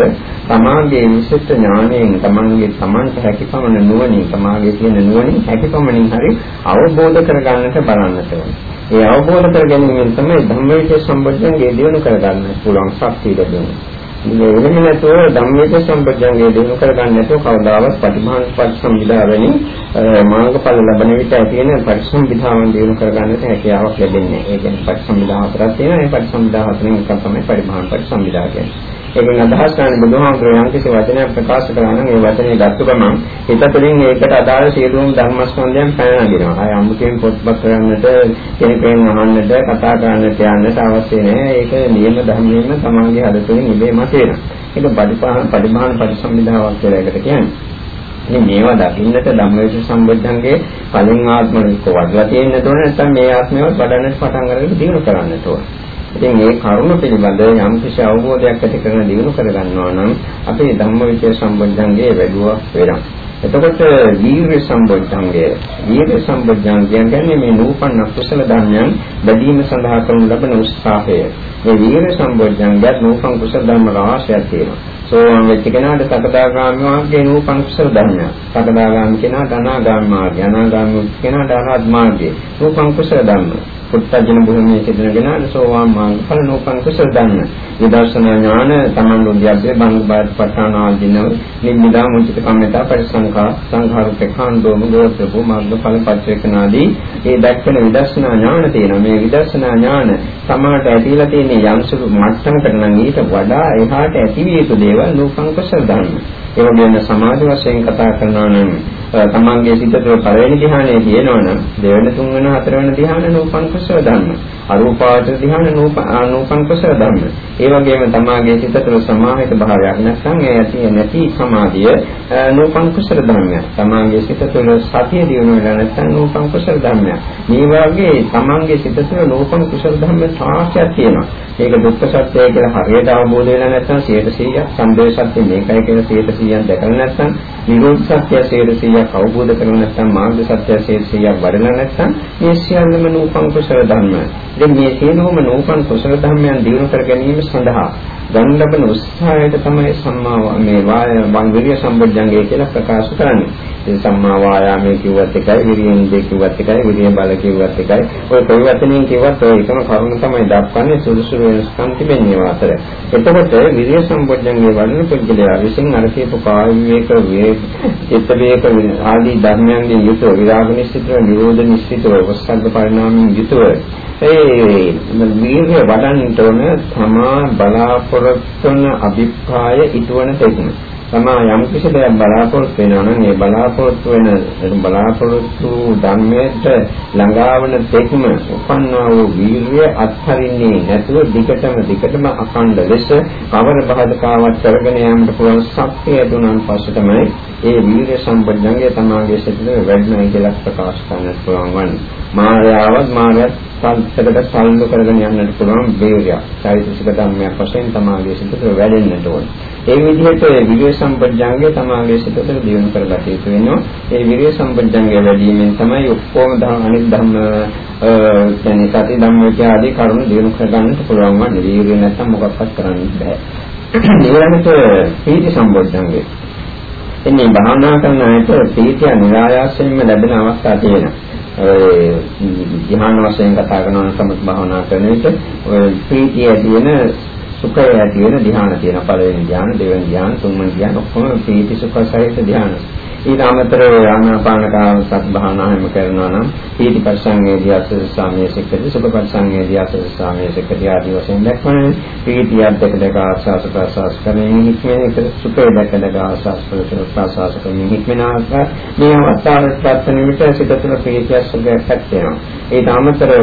තමාගේ විශේෂ ඥාණයෙන් තමන්ගේ තමන්ට හැකියපමණ නුවණින් තමාගේ තියෙන නුවණින් හැකියපමණින් හරි අවබෝධ කරගන්නට බලන්නට ඕනේ. ඒ අවබෝධ කර ගැනීමෙන් තමයි ධම්මවිචේ සම්බොධ්‍යංගේ දිනු කරගන්න පුළුවන් ශක්තිය ලැබෙන්නේ. මේ එහෙම නැතුව ධම්මේක සම්පජන්ගේ දිනු කරගන්න නැතුව කවදාවත් පටිභාන පරිසම්විදාවෙනි මාර්ගඵල ලැබෙන විට ඇති වෙන පරිසම්විදාවන් දිනු කරගන්නට හැකියාවක් ලැබෙන්නේ. ඒ කියන්නේ පරිසම්විදා හතරක් තියෙනවා. ඒ පරිසම්විදා හතරෙන් එකක් තමයි පරිභාන පරිසම්විදා කියන්නේ. ඒකෙන් අදහස් කරන්නේ බුදුහාමුදුරුවෝ යම් කිසි වචනයක් ප්‍රකාශ කරා නම් ඒ වචනේ ගත්ත ගමන් හිත තුළින් ඒකට අදාළ සියලුම ධර්මස්කන්ධයන් පැන නගිනවා. ආය අමුතෙන් පොත්පත් කරන්නට කෙනෙක්ෙන් අහන්නට කතා කරන්නට යන්නට අවශ්‍ය නැහැ. ඒක නියම ධර්මයෙන්ම තමන්ගේ හද තුළින් ඉබේම තියෙනවා. ඒක පරිපාලන පරිමාණ පරිසම්විදාවක් කියලා එකට කියන්නේ. ඉතින් මේවා දකින්නට ධම්මවිච සම්බුද්ධංගේ කලින් ආත්ම වඩලා තියෙන්න ඕන නැත්නම් මේ ආත්මයවත් වඩන්නට පටන් අරගෙන දිනු කරන්නට ඕන. ඉතින් මේ කරුණ පිළිබඳ යම් කිසි අවබෝධයක් ඇති කරන දිනු කර ගන්නවා නම් අපේ ධම්මවිචය සම්බොධ්‍යංගයේ වැඩුවක් වෙනවා. එතකොට වීර්ය සම්බොධ්‍යංගය වීර්ය සම්බොධ්‍යංගය කියන්නේ මේ නූපන්න කුසල ධර්මයන් බැදීම සඳහා කරන ලබන උත්සාහය. මේ වීර්ය සම්බොධ්‍යංගයත් නූපන් කුසල ධර්ම රාශියක් තියෙනවා. සෝවාන් වෙච්ච කෙනාට සකදාගාමී මාර්ගයේ නූපන් කුසල ධර්මයක්. සකදාගාමී කෙනාට අනාගාමී මාර්ගය. අනාගාමී කෙනාට අරහත් මාර්ගය. නූපන් කුසල ධර්ම. පුත්තජන භූමියේ සිටිනගෙන සෝවාන් මාර්ගඵල නෝපන් කුසල ධර්ම. විදර්ශනා ඥාන තමන් උද්‍යප්පේ බංගබාත් පඨාන ආදීනව නිම්මිදා මුචිත කම්මතා පරිසංඛා සංඛාරුපේඛාන්දෝම ගෝත්‍රපෝ මාර්ගඵල පච්චේකනාදී ඒ දැක්වෙන විදර්ශනා ඥාන තියෙනවා. මේ විදර්ශනා ඥාන සමාහට ඇතිලා තියෙන යම්සුළු මට්ටමකට නම් ඊට වඩා එහාට ඇතිවිය යුතු දේවල් නෝපන් කුසල ධර්ම. ඒ වගේම සමාධි වශයෙන් කතා කරනවා නම් තමන්ගේ සිත තුළ පළවෙනි ධ්‍යානයේ තියෙනවනම් දෙවෙනි තුන්වෙනි හතරවෙනි ධ්‍යාන නූපන් කුසල ධර්ම. අරූපාවචර ධ්‍යාන නූපන් කුසල ධර්ම. ඒ වගේම තමාගේ සිත තුළ සමාහිත භාවයක් නැත්නම් ඒ ඇති නැති සමාධිය නූපන් කුසල ධර්මයක්. තමාගේ සිත තුළ සතිය දිනු වෙලා නැත්නම් නූපන් කුසල ධර්මයක්. මේ වගේ තමන්ගේ සිත තුළ නූපන් කුසල ධර්ම සාක්ෂාත් තියෙනවා. ඒක දුක්ඛ සත්‍යය කියලා හරියට අවබෝධ වෙලා නැත්නම් 100%ක් සම්දේ සත්‍ය මේකයි කියලා 100%ක් දැකලා නැත්නම් නිරෝධ සත්‍ය 100%ක් අවබෝධ කරගන්න නැත්නම් මාර්ග සත්‍ය 100%ක් වඩලා නැත්නම් මේ සියල්ලම නූපන් කුසල ධර්ම. ඉතින් මේ සියලුම නූපන් කුසල ධර්මයන් දිනු කර ගැනීම සඳහා ගන්න ලබන උත්සාහයට තමයි සම්මා මේ වාය වංගිරිය සම්බොජ්ජංගය කියලා ප්‍රකාශ කරන්නේ. ඒ සම්මා වායාමයේ කිව්වත් එකයි, විරියෙන් දෙක කිව්වත් එකයි, විරිය බල කිව්වත් එකයි. ඔය ප්‍රවචනයෙන් කිව්වත් ඔය එකම කරුණ තමයි දක්වන්නේ සුදුසු වෙනස්කම් තිබෙන්නේ වාතර. එතකොට විරිය සම්බොජ්ජංගයේ වඩන පුද්ගලයා විසින් අර කියපු කාය විවේක වේ චිත්ත විවේක ආදී ධර්මයන්ගෙන් යුතුව විරාග නිශ්චිතව, නිරෝධ නිශ්චිතව, වස්සග්ග පරිණාමයෙන් යුතුව ඒ වීර්ය වඩන්නට ඕන තමා බලාපොරොත්තු වන අභිප්‍රාය ඉටවන තෙක්ම තමා යම් කිසි දෙයක් බලාපොරොත්තු වෙනවා නම් ඒ බලාපොරොත්තු වෙන බලාපොරොත්තු ධර්මයට ළඟාවන තෙක්ම උපන්නා වූ වීර්ය අත්හරින්නේ නැතුව දිගටම දිගටම අඛණ්ඩ ලෙස කවර බාධකාවක් කරගෙන යාමට පුළුවන් ශක්තිය දුන්නාන් පස්සේ තමයි ඒ වීර්ය සම්පජන්ගේ තමාගේ සිතේ වැඩිමයි කියලා ප්‍රකාශ කරන්නට පුළුවන් වන්නේ. මායාවත් මායත් සංසකට සල්ලු කරගෙන යන්නට පුළුවන් වේගයක්. චෛතසික ධර්මයක් වශයෙන් තමාගේ සිතේ වැඩෙන්නට ඕනේ. ඒ විදිහට විරිය සම්පජාංගය තමාගේ සිතට දියුණු කරගත යුතු වෙනවා. ඒ විරිය සම්පජාංගය වැඩි වීමෙන් තමයි ඔක්කොම ධර්ම අනිත් ධර්ම කියන්නේ සති ධම්මෝච ආදී කරුණු දියුණු කරගන්නට පුළුවන් වන්නේ. විරිය නැත්නම් මොකක්වත් කරන්න බෑ. ඊළඟට පීති සම්පජාංගය. එන්නේ භාවනා කරන අයට පීතිය નિરાයාසයෙන්ම ලැබෙන අවස්ථා තියෙනවා. ඔය ධ්‍යාන වශයෙන් කතා කරනවා සමත් භාවනා කරන විට ඔය ප්‍රීතිය ඇති වෙන සුඛය ඇති වෙන ධ්‍යාන තියෙන පළවෙනි ධ්‍යාන දෙවෙනි ධ්‍යාන තුන්වෙනි ධ්‍යාන ඔක්කොම ප්‍රීති සුඛ සහිත ධ්‍යාන. ඊට අමතරව ආනාපානකාව සත්භාවනාවෙම කරනවා නම් පීති පරිසංවේදී අසස සාමයේ සික්කදී සුඛ පරිසංවේදී අසස සාමයේ සික්කදී ආදී වශයෙන් දක්වන ප්‍රීතිය දෙක දෙක ආස්වාස ප්‍රසවාස කරමින් හික්මෙන එක සුඛය දෙක දෙක ආස්වාස ප්‍රසවාස කරමින් හික්මෙන ආකාර මේ අවස්ථාවට පත්වන විට සිත තුළ ප්‍රීතිය සුඛයක් ඇති වෙනවා. ඊට අමතරව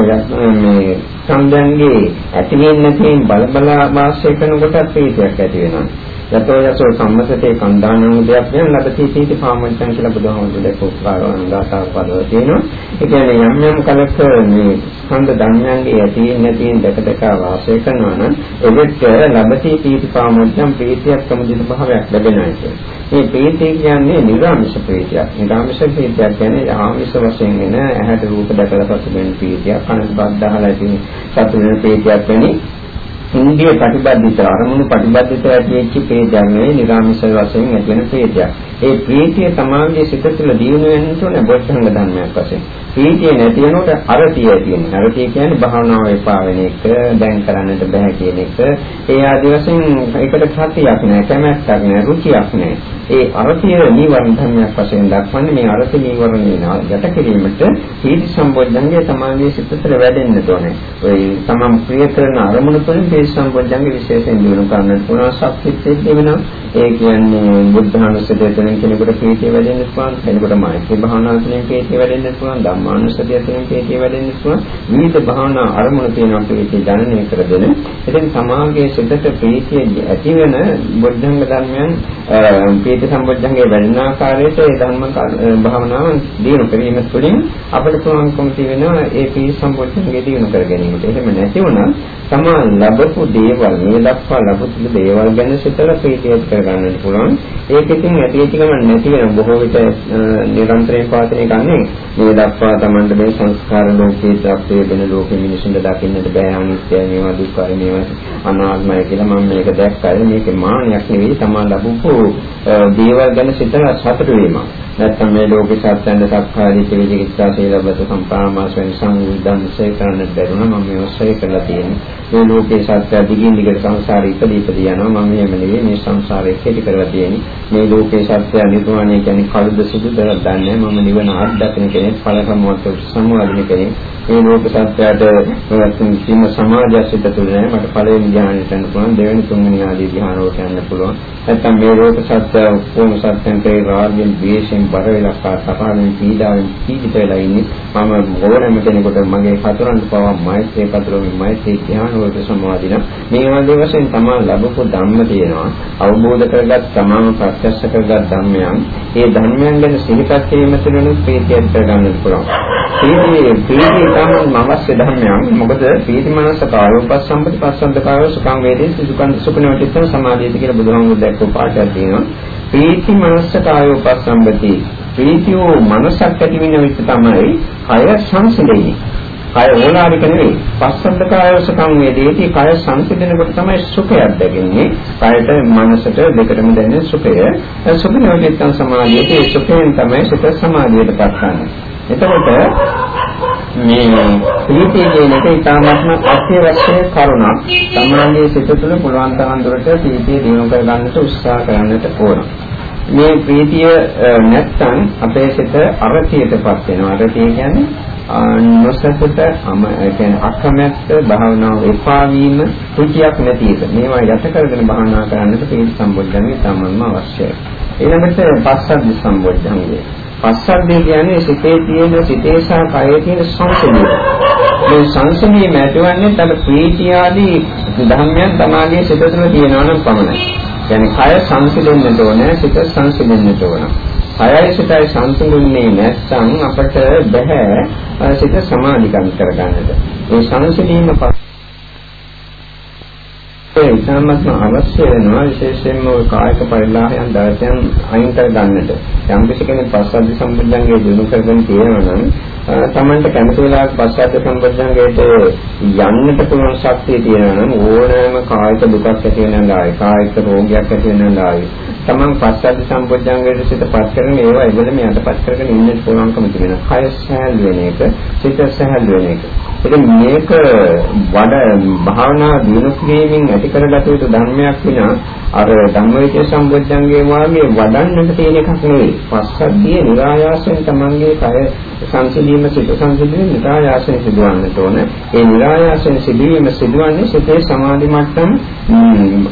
මේ සම්දන්ගේ ඇතිවෙන්නේ නැති බල බල වාසය කරනකොට ප්‍රීතියක් ඇති වෙනවා. යතෝ යසෝ සම්මතේ කන්දානං දෙයක් වෙන ලබති තීති පාමච්ඡන් කියලා බුදුහාමුදුරුවෝ දැක්වූ කාරණා ගාථා පදව තියෙනවා. ඒ කියන්නේ යම් යම් කලක මේ ස්කන්ධ ධර්මයන්ගේ ඇති නැති දැක දැක වාසය කරනවා නම් එවිට ලබති තීති පාමච්ඡන් ප්‍රීතියක් සමුදිත භාවයක් ලැබෙනවා කියන්නේ. මේ ප්‍රීතිය කියන්නේ නිරාමිෂ ප්‍රීතියක්. නිරාමිෂ ප්‍රීතියක් කියන්නේ ආමිෂ වශයෙන් එන ඇහැට රූප දැකලා පසු වෙන ප්‍රීතියක්. කනට බද්ද අහලා ඉතින් සතු වෙන ප්‍රීතියක් වෙන්නේ ඉන්දිය ප්‍රතිබද්ධිත අරමුණු ප්‍රතිබද්ධිත ඇතිවෙච්ච ප්‍රේතයන්ගේ නිරාමිෂ වශයෙන් ඇති වෙන ප්‍රේතයක්. ඒ ප්‍රීතිය තමාගේ සිත තුළ දියුණු වෙන්න ඕනේ බොද්ධංග ධර්මයක් වශයෙන්. ප්‍රීතිය නැති වෙනකොට අරතිය ඇති වෙනවා. අරතිය කියන්නේ භාවනාව එපා වෙන එක, දැන් කරන්නට බෑ කියන එක. ඒ ආදි වශයෙන් ඒකට සතියක් නෑ, කැමැත්තක් නෑ, රුචියක් නෑ. ඒ අරතිය නීවරණ ධර්මයක් වශයෙන් දක්වන්නේ මේ අරති නීවරණ වෙනවා. යට කිරීමට ප්‍රීති සම්බොධ්‍යංගය තමාගේ සිත තුළ වැඩෙන්න ඕනේ. ඔය තමම් ප්‍රිය කරන අරමුණු තුළින් ප්‍රීති සම්බොධ්‍යංගය විශේෂයෙන් දිනු කරන්නට පුළුවන් ශක්තිය තිබෙනවා. ඒ කියන්නේ බුද්ධානුස්සතිය තුළින් කෙනෙකුට ප්‍රීතිය වැඩෙන්න පුළුවන් කෙනෙකුට මෛත්‍රී භාවනාව තුළින් ප්‍රීතිය වැඩෙන්න පුළුවන් ධම්මානුස්සතිය තුළින් ප්‍රීතිය වැඩෙන්න පුළුවන්. විවිධ භාවනා අරමුණු තියෙනවා ප්‍රීතිය දැනනය කර දෙන. ඉතින් සමාගයේ සිතට ප්‍රීතිය ඇති වෙන බුද්ධංග ධර්මයන් ප්‍රීති සම්බොධ්‍යංගයේ වැඩෙන ආකාරයට ඒ ධර්ම භාවනාව දිනු කිරීම තුළින් අපිට පුළුවන්කම තියෙනවා ඒ ප්‍රීති සම්බොධ්‍යංගය දිනු කර ගැනීමට. එහෙම නැති වුණා තමා ලැබපු දේවල් මේ දක්වා ලැබපු දේවල් ගැන සිතලා ප්‍රීතිය කරගන්නට පුළුවන්. ඒක ඉතින් ඇති ඇති ගමන් නැති වෙන බොහෝ විට නිරන්තරයෙන් පවතින එකක් නෙවෙයි. මේ දක්වා Tamanට මේ සංස්කාර ලෝකයේ ත්‍ක්තේ වෙන ලෝකෙ මිනිසුන්ට දකින්නට බෑ අනිත්‍යයි මේවා දුක්ඛයි මේවා අනාත්මයි කියලා මම මේක දැක්කයි. මේක මාන්නයක් නෙවෙයි තමා ලැබපු දේවල් ගැන සිතලා සතුටු වීම. නැත්නම් මේ ලෝකේ සත්‍යයන් සක්කාය විචිකිච්ඡා සීලබ්බත සම්පාමාස වෙන සංවිධාන සේකරන්න බැරුණා මම මේ ඔස්සේ කරලා තියෙන්නේ. මේ ලෝකේ සත්‍ය දිගින් දිගට සංසාරේ ඉපදී ඉපදී යනවා. මම එහෙම නෙවෙයි. මේ සංසාරේ කෙටි කරලා තියෙන්නේ. මේ ලෝකේ සත්‍ය නිර්වාණය කියන්නේ කවුද සුදුද දන්නේ මම නිවන අත්දකින කෙනෙක් ඵලසමුවත් සම්මාදින කෙනෙක්. මේ ලෝක සත්‍යයට කිසිම සමාජසිත තුළ නැහැ. මට පළවෙනි ධ්‍යානෙට යන්න පුළුවන්. දෙවෙනි තුන්වෙනි ආදී ධ්‍යාන වලට යන්න පුළුවන්. නැත්නම් මේ ලෝක සත්‍ය කොහොම සත්‍යන්ට රාගයෙන් ද්වේෂයෙන් බර වෙලා කතාවෙන් පීඩාවෙන් පීඩිත වෙලා ඉන්නේ. මම ඕනෑම කෙනෙකුට මගේ කතරන්ට පවා මෛත්‍රී කතරෝමි මෛත්‍රී ධ්‍යාන වලට සමාදින මේ වගේ වශයෙන් තමයි ලැබපු ධම්ම තියෙනවා. අවබෝධ කරගත් තමාම ප්‍රත්‍යක්ෂ කරගත් ධර්මයන් ඒ ධර්මයන් ගැන සිහිපත් කිරීම තුළින් ප්‍රීතියක් කරගන්න පුළුවන්. ප්‍රීතිය ප්‍රීතිය තමයි අවශ්‍ය ධර්මයන් මොකද ප්‍රීති මනස කායෝපස්සම්පති පස්සන්ත කායෝ සුඛං වේදේ සුඛං සුඛනෝටිත සමාධියති කියලා බුදුහාමුදුරුවෝ දැක්වපු පාඩයක් තියෙනවා. ප්‍රීති මනස කායෝපස්සම්පති ප්‍රීතියෝ මනසක් ඇති වෙන විට තමයි කය සංසිඳෙන්නේ. කය ඕලාරික නෙවෙයි. පස්සන්ත කායව සුඛං වේදේති කය සංසිඳනකොට තමයි සුඛයක් දැනෙන්නේ. කයට මනසට දෙකටම දැනෙන සුඛය. සුඛ නිරෝධිතං සමාධියට ඒ සුඛයෙන් තමයි සුඛ සමාධියට පත්වන්නේ. එතකොට මේ ප්‍රීතිය කියන එක ඉතාමත්ම අත්‍යවශ්‍ය කරුණක්. සමාධියේ සිත තුළ පුළුවන් තරම් දුරට ප්‍රීතිය දිනු කර ගන්නට උත්සාහ කරන්නට ඕන. මේ ප්‍රීතිය නැත්තම් අපේ සිත අරතියටපත් වෙනවා. අරතිය කියන්නේ නොසතුට අම කියන්නේ අකමැත්ත භාවනාව එපා වීම කුටියක් නැති එක. මේවා යට කරගෙන භාවනා කරන්නට ප්‍රීති සම්බොධ්‍යංගේ තමන්ම අවශ්‍යයි. ඊළඟට පස්සද්ධි සම්බොධ්‍යංගේ. පස්සද්ධිය කියන්නේ සිතේ තියෙන සිතේ සහ කයේ තියෙන සංසිඳීම. මේ සංසිඳීම ඇතිවන්නේ තම ප්‍රීතිය ආදී ධර්මයන් තමාගේ සිත තුළ තියෙනවා නම් පමණයි. කියන්නේ කය සංසිඳෙන්නට ඕනේ, සිත සංසිඳෙන්නට ඕනේ. කයයි සිතයි සංසිඳුන්නේ නැත්නම් අපට බෑ සිත සමාධිගත කරගන්නට. මේ සංසිඳීම ඒ ඉතාමත්ම අවශ්‍ය වෙනවා විශේෂයෙන්ම ওই කායික පරිලාහයන් දර්ශයන් අයින් කර ගන්නට. යම් කෙනෙක් පස්සද්ධි සම්බුද්ධංගේ දිනු කරගෙන තියෙනවා නම් තමන්ට කැමති වෙලාවක පස්සද්ධි සම්බුද්ධංගේට යන්නට පුළුවන් ශක්තිය තියෙනවා නම් ඕනෑම කායික දුකක් ඇති වෙනවායි කායික රෝගයක් ඇති වෙනවායි තමන් පස්සද්ධි සම්බුද්ධංගේට සිතපත් කරගෙන ඒවා ඉබලම යටපත් කරගෙන ඉන්න පුළුවන්කම තියෙනවා. කය සහැල් වෙන එක, සිත සහැල් වෙන එක. ඉතින් මේක වඩ භාවනා දිනු කිරීමෙන් ඇති කරගත යුතු ධර්මයක් විනා අර ධම්මවිචේ සම්බොජ්ජංගේ වාගේ වඩන්නට තියෙන එකක් නෙවෙයි. පස්සද්ධිය નિરાයාසයෙන් තමන්ගේ කය සංසිඳීම සිත සංසිඳීම નિરાයාසයෙන් සිදුවන්නට ඕන. ඒ નિરાයාසයෙන් සිදුවීම සිදුවන්නේ සිතේ සමාධි මට්ටම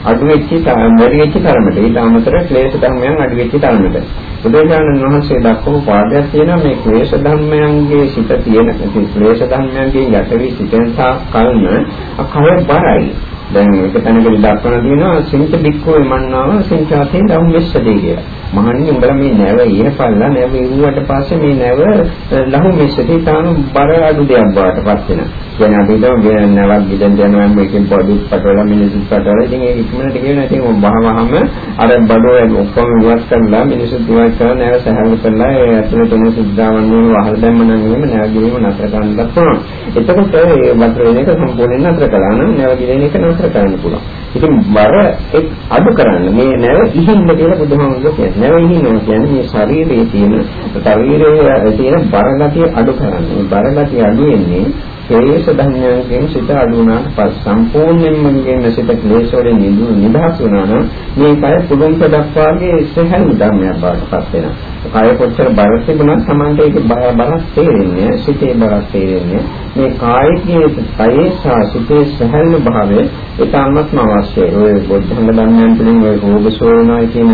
අඩු වෙච්ච වැඩි වෙච්ච තරමට. ඊට අමතරව ක්ලේශ ධර්මයන් අඩු වෙච්ච තරමට. බුදුරජාණන් වහන්සේ දක්වපු පාඩයක් තියෙනවා මේ ක්ලේශ ධර්මයන්ගේ සිත තියෙන ක්ලේශ ධර්මයන්ගේ යටවි සිතෙන් සා කල්ම අකව බරයි. දැන් එක තැනකදී දක්වන තියෙනවා සින්ච බික්කෝ මන්නාව සින්චාතේ දවුම් මෙස්සදී කියලා. මහන්නේ උඹලා මේ නැව ඉහපල්ලා නැව ඉරුවට පස්සේ මේ නැව ලහු මෙස්සදී තාම බර අඩු දෙයක් බවට පත් වෙනවා. කියන්නේ අපි හිතමු නැවක් ගිදෙන් යනවා මේකෙන් පොඩි පටවල මිනිස්සු පටවල ඉතින් ඒක ඉක්මනට කියන ඉතින් බහවහම අර බඩෝ ඔක්කොම ඉවත් කරලා මිනිස්සු දිවත් කරලා නැව සහැල්ලු කරලා ඒ ඇතුළේ තියෙන සුද්ධාවන් වල වහල් දැම්ම නම් එහෙම නැව ගිරීම නතර කරන්නත් පුළුවන්. එතකොට ඒ වතුර වෙන එක සම්පූර්ණයෙන් නතර කළා නම් නැව ගිරෙන එක නතර කරන්න පුළුවන්. ඉතින් බර එක් අඩු කරන්න මේ නැව ඉහින්න කියලා බුදුහාමුදුරුවෝ කියන්නේ. නැව ඉහින්නවා කියන්නේ මේ ශරීරයේ තියෙන ශරීරයේ තියෙන බර ගතිය අඩු කරන්න. මේ බර ගතිය අඩු වෙන්නේ ක්ලේශ ධර්මයන්ගෙන් සිත අඩු වුණාට පස්සේ සම්පූර්ණයෙන්ම ගෙන සිත ක්ලේශ වලින් නිදු නිදහස් වුණා නම් මේ කය පුදුම දක්වාගේ සහැල්ලු ධර්මයක් බවට පත් වෙනවා. කය කොච්චර බර තිබුණත් Tamante ඒක බරක් තේරෙන්නේ සිතේ බරක් තේරෙන්නේ මේ කායිකයේ කයේ සහ සිතේ සහැල්ලු භාවය ඉතාමත්ම අවශ්‍යයි. ඔය බොද්ධංග ධර්මයන් තුළින් ඔය රෝග සෝරණයි කියන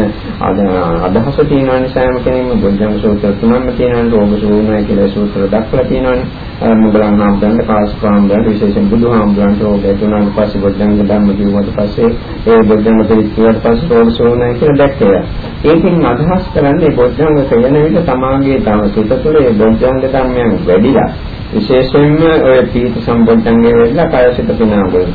අදහස තියෙනවා නිසාම කෙනෙක් බොද්ධංග සූත්‍ර තුනම තියෙනවා රෝග සෝරණයි කියලා සූත්‍ර දක්වලා තියෙනවානේ. මුගලන් හාමුදුරන්ට කාශ්පාම්බරන්ට විශේෂයෙන් බුදුහාමුදුරන්ට ඕකේ තුනන් පස්සේ බොද්ධංග ධර්ම කිව්වට පස්සේ ඒ බොද්ධංග පිළිතුරට පස්සේ රෝග සෝරණයි කියලා දැක්කේ. ඒකෙන් අදහස් කරන්නේ බොද්ධංග කියන විට තමාගේ තම සිත තුළ ඒ බොද්ධංග ධර්මයන් වැඩිලා විශේෂයෙන්ම ඔය පීති සම්බොධ්‍යංගේ වෙලා කායසිත පිනාගොන.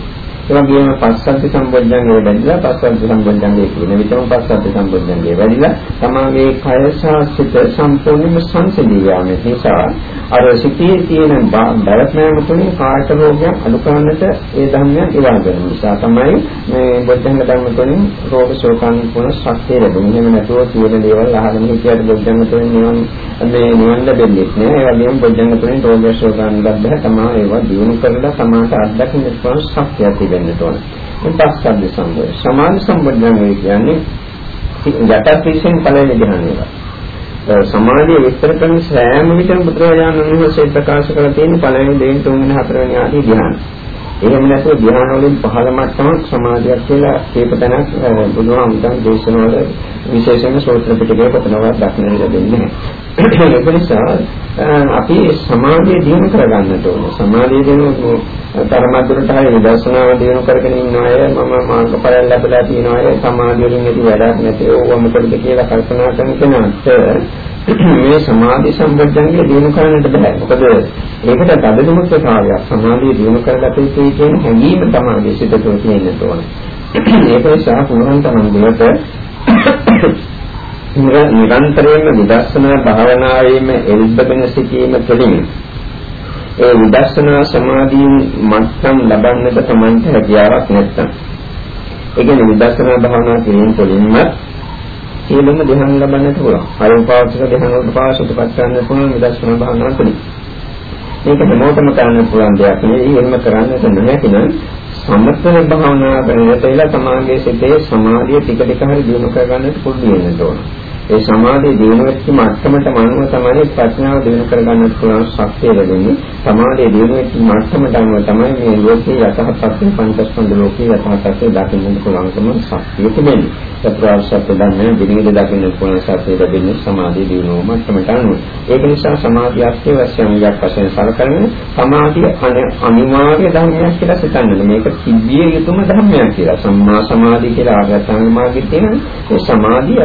ඒ වගේම පස්සද්ධි සම්බොධ්‍යංගේ වැඩිලා පස්සද්ධි සම්බොධ්‍යංගේ කියන විතරම පස්සද්ධි සම්බොධ්‍යංගේ වැඩිලා තමාගේ කය සාසිත සම්පූර්ණයෙන්ම සංසිඳී යාම නිසා අර සිතේ තියෙන බරත්මයන් තුලින් කායික රෝගයන් අඩු කරන්නට ඒ ධර්මයන් ඉවා ගන්න නිසා තමයි මේ බොධ්‍යංග ධර්ම තුලින් රෝග ශෝකන් වුණ ශක්තිය ලැබෙන්නේ. එහෙම නැතුව තියෙන දේවල් අහගෙන හිටියට බොධ්‍යංග තුලින් නිවන් මේ නිවන් ලැබෙන්නේ නැහැ. ඒ වගේම බොධ්‍යංග තුලින් රෝග ශෝකන් ලැබෙලා තමයි ඒවා දිනු කරලා සමාත අත්දකින්න පුළුවන් ශක්තිය තිබෙන්න ඕන. උපස්සද්ධ සම්බෝධ. සමාන සම්බොධ්‍යංගය කියන්නේ යටත් විශ්ෙන් පළවෙනි ධ්‍යානය. සමාධිය විස්තර කරන සෑම විටම බුදුරජාණන් වහන්සේ ප්‍රකාශ කරලා තියෙන පළවෙනි දෙවෙනි තුන්වෙනි හතරවෙනි ආදී ධ්‍යාන. එහෙම නැතුව ධ්‍යාන වලින් පහළ මට්ටමක් සමාධියක් කියලා කීප තැනක් බුදුහාමුදුරන් දේශනාවල විශේෂයෙන්ම සූත්‍ර පිටකේ පතනවා දක්නට ලැබෙන්නේ නැහැ. ඒක නිසා අපි සමාධිය දිනු කරගන්නට ඕනේ. සමාධිය දිනු තරමද්දරට හරි විදර්ශනාව දිනු කරගෙන ඉන්න අය මම මාර්ගඵල ලැබලා තියෙන අය සමාධිය වලින් ඇති වැඩක් නැති ඕවා මොකද කියලා කල්පනා කරන කෙනාට මේ සමාධි සම්බොධ්‍යංගේ දිනු කරන්නට බෑ. මොකද ඒකට තදදුමුත් කාර්යයක් සමාධිය දිනු කරගත යුතුයි කියන හැඟීම තමයි සිත තුළ තියෙන්න ඕනේ. ඒක නිසා පුරුවන් තමන් දෙයට නිරන්තරයෙන්ම විදර්ශනා භාවනාවේම එල්බගෙන සිටීම තුළින් ඒ විදර්ශනා සමාධියෙන් මට්ටම් ලබන්නට තමන්ට හැකියාවක් නැත්තම් ඒ කියන්නේ විදර්ශනා භාවනා කිරීම තුළින්ම සියලුම ධ්‍යාන ලබන්නට පුළුවන්. අරූපාවචක ධ්‍යාන වලට පාසුපත් කරන්න පුළුවන් විදර්ශනා භාවනාව තුළින්. මේක හැමෝටම කරන්න පුළුවන් දෙයක් නෙවෙයි. එහෙම කරන්නට නොහැකි නම් සමතන භාවනා කරනකොට එලා සමාගයේ සිටේ සමාධිය ටික ටික හරි දිනු කර ගන්නට පුළුවන් වෙන්න ඕන. ඒ සමාධිය දිනු වෙච්ච මට්ටමට මනුව තමයි ප්‍රඥාව දිනු කර ගන්නට පුළුවන් ශක්තිය ලැබෙන්නේ. සමාධිය දිනු වෙච්ච මට්ටමට අනුව තමයි මේ ලෝකේ යථා සත්‍ය පංචස්කන්ධ ලෝකේ යථා සත්‍ය දකින්න පුළුවන්කම ශක්තිය තිබෙන්නේ. චතුරාර්ය සත්‍ය ධර්මය විනිවිද දකින්න පුළුවන් ශක්තිය ලැබෙන්නේ සමාධිය දිනු මට්ටමට අනුව. ඒක නිසා සමාධිය අත්‍යවශ්‍යමයක් වශයෙන් සලකන්නේ සමාධිය අනිවාර්ය ධර්මයක් කියලා සිතන්නේ. මේක සිද්ධිය යුතුම ධර්මයක් කියලා. සම්මා සමාධිය කියලා ආගතන මාර්ගයේ තියෙන ඒ සමාධිය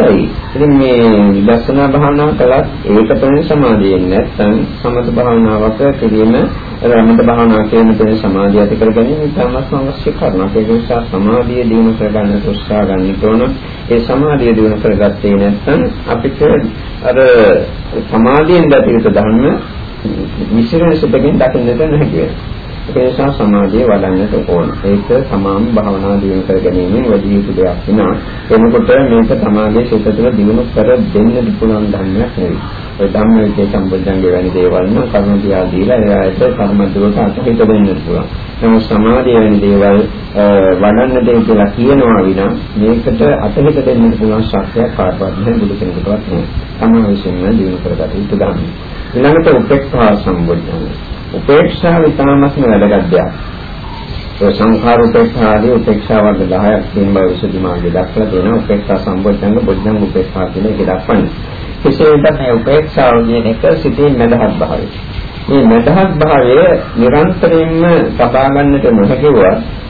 අත්‍යවශ්‍යයි. ඉතින් මේ විදර්ශනා භාවනාව කළත් ඒක තමයි සමාධිය නැත්නම් සමත භාවනාවක කිරීම රමත භාවනාව කියන තේ සමාධිය ඇති කර ගැනීම ඉතාමත් අවශ්‍ය කාරණා. ඒ නිසා සමාධිය දිනු කර ගන්න උත්සාහ ගන්න ඕන. ඒ සමාධිය දිනු කරගත්තේ නැත්නම් අපිට අර සමාධියෙන් දැතිරිත ධර්ම විසිරෙන සිතකින් දකින්නට නැහැ කියලා. ඒ නිසා සමාධිය වඩන්නට ඕන. ඒක සමාම භාවනා දිනු කර ගැනීමෙන් වැඩි යුතු දෙයක් වෙනවා. එනකොට මේක සමාධියේ සිත තුළ දිනු කර දෙන්නට පුළුවන් ධර්මයක් නෙවෙයි. ඒ ධම්මයේ සම්බුද්ධංගේ වැනි දේවල් නම් කර්ම දියා දීලා එයාට කර්ම දුරට අතහිත දෙන්නට පුළුවන්. නමුත් සමාධිය වැනි දේවල් වඩන්න දෙයි කියලා කියනවා විනා මේකට අතහිත දෙන්නට පුළුවන් ශක්තියක් කාටවත් නැහැ බුදු කෙනෙකුටවත් නැහැ. තමයි විශ්ෙන්න දිනු කරගත යුතු ධර්ම. ඊළඟට උපේක්ඛා සම්බුද්ධංගේ උපේක්ෂාව ඉතාමත්ම වැදගත් දෙයක්. ඒ සංඛාර උපේක්ෂා ආදී උපේක්ෂා වර්ග 10ක් තියෙන බව විසුද්ධි මාර්ගයේ දක්වලා තියෙනවා. උපේක්ෂා සම්බොධ්‍යංග බොද්ධංග උපේක්ෂා කියලා ඒක දක්වන්නේ. කෙසේද මේ උපේක්ෂාව කියන එක සිටින් මඳහත් භාවය. මේ මඳහත් භාවය නිරන්තරයෙන්ම සබා ගන්නට නොහැකිව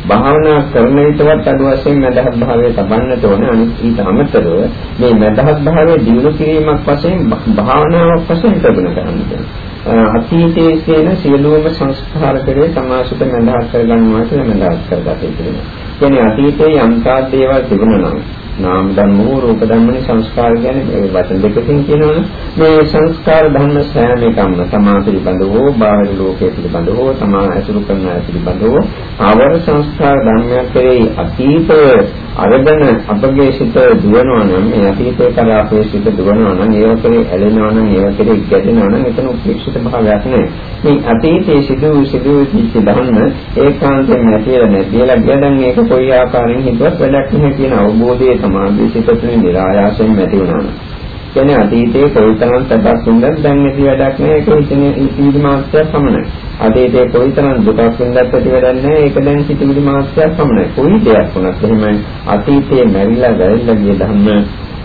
භාවනා කරන විටවත් අඩු වශයෙන් මඳහත් භාවය තබන්නට ඕන අනිත් ඊට අමතරව මේ මඳහත් භාවය දිනු කිරීමක් වශයෙන් භාවනාවක් වශයෙන් ප්‍රගුණ කරන්න ඕනේ. අතීතයේ තියෙන සියලුම සංස්කාර කෙරේ සමාසිත මඳහත් කරගන්නවා කියලා මඳහත් කරගත යුතුයි. කියන්නේ අතීතයේ යම්තාක් දේවල් තිබුණා නම් නාම ධර්ම හෝ රූප ධර්මනේ සංස්කාර කියන්නේ මේ වචන දෙකකින් කියනවනේ මේ සංස්කාර ධර්ම සෑම එකක්ම තමා පිළිබඳව හෝ බාහිර ලෝකයේ පිළිබඳව හෝ තමා ඇසුරු කරන අය පිළිබඳව ආවර සංස්කාර ධර්මයක් කෙරෙහි අතීත අරගෙන අපගේ සිත දුවනවා නම් මේ අතීතේ කරා අපේ සිත දුවනවා නම් ඒව කෙරෙහි ඇලෙනවා නම් ඒව කෙරෙහි ගැටෙනවා නම් එතන උපේක්ෂිත භාවයක් නෑ මේ අතීතයේ සිදු සිදු වෙච්ච ධර්ම ඒකාන්තයෙන් නැතිලා නැතිලා ගියදන් ඒක කොයි ආකාරයෙන් හිතුවත් වැඩක් නැහැ කියන අවබෝධය සමාධි සිතතුලින් નિરાයාසයෙන් ඇති වුණා. කියන්නේ අතීතයේ කොයිතරම් සැපක් වුණත් දැන් ඇති වැඩක් නෑ ඒක හිතන්නේ ඉතිවිලි මාත්‍රයක් පමණයි. අතීතයේ කොයිතරම් දුකක් වුණත් ඇති වැඩක් නෑ ඒක දැන් හිතවිලි මාත්‍රයක් පමණයි. කොයි දෙයක් වුණත් එහෙමයි අතීතයේ මැරිලා වැරෙලා ගිය ධර්ම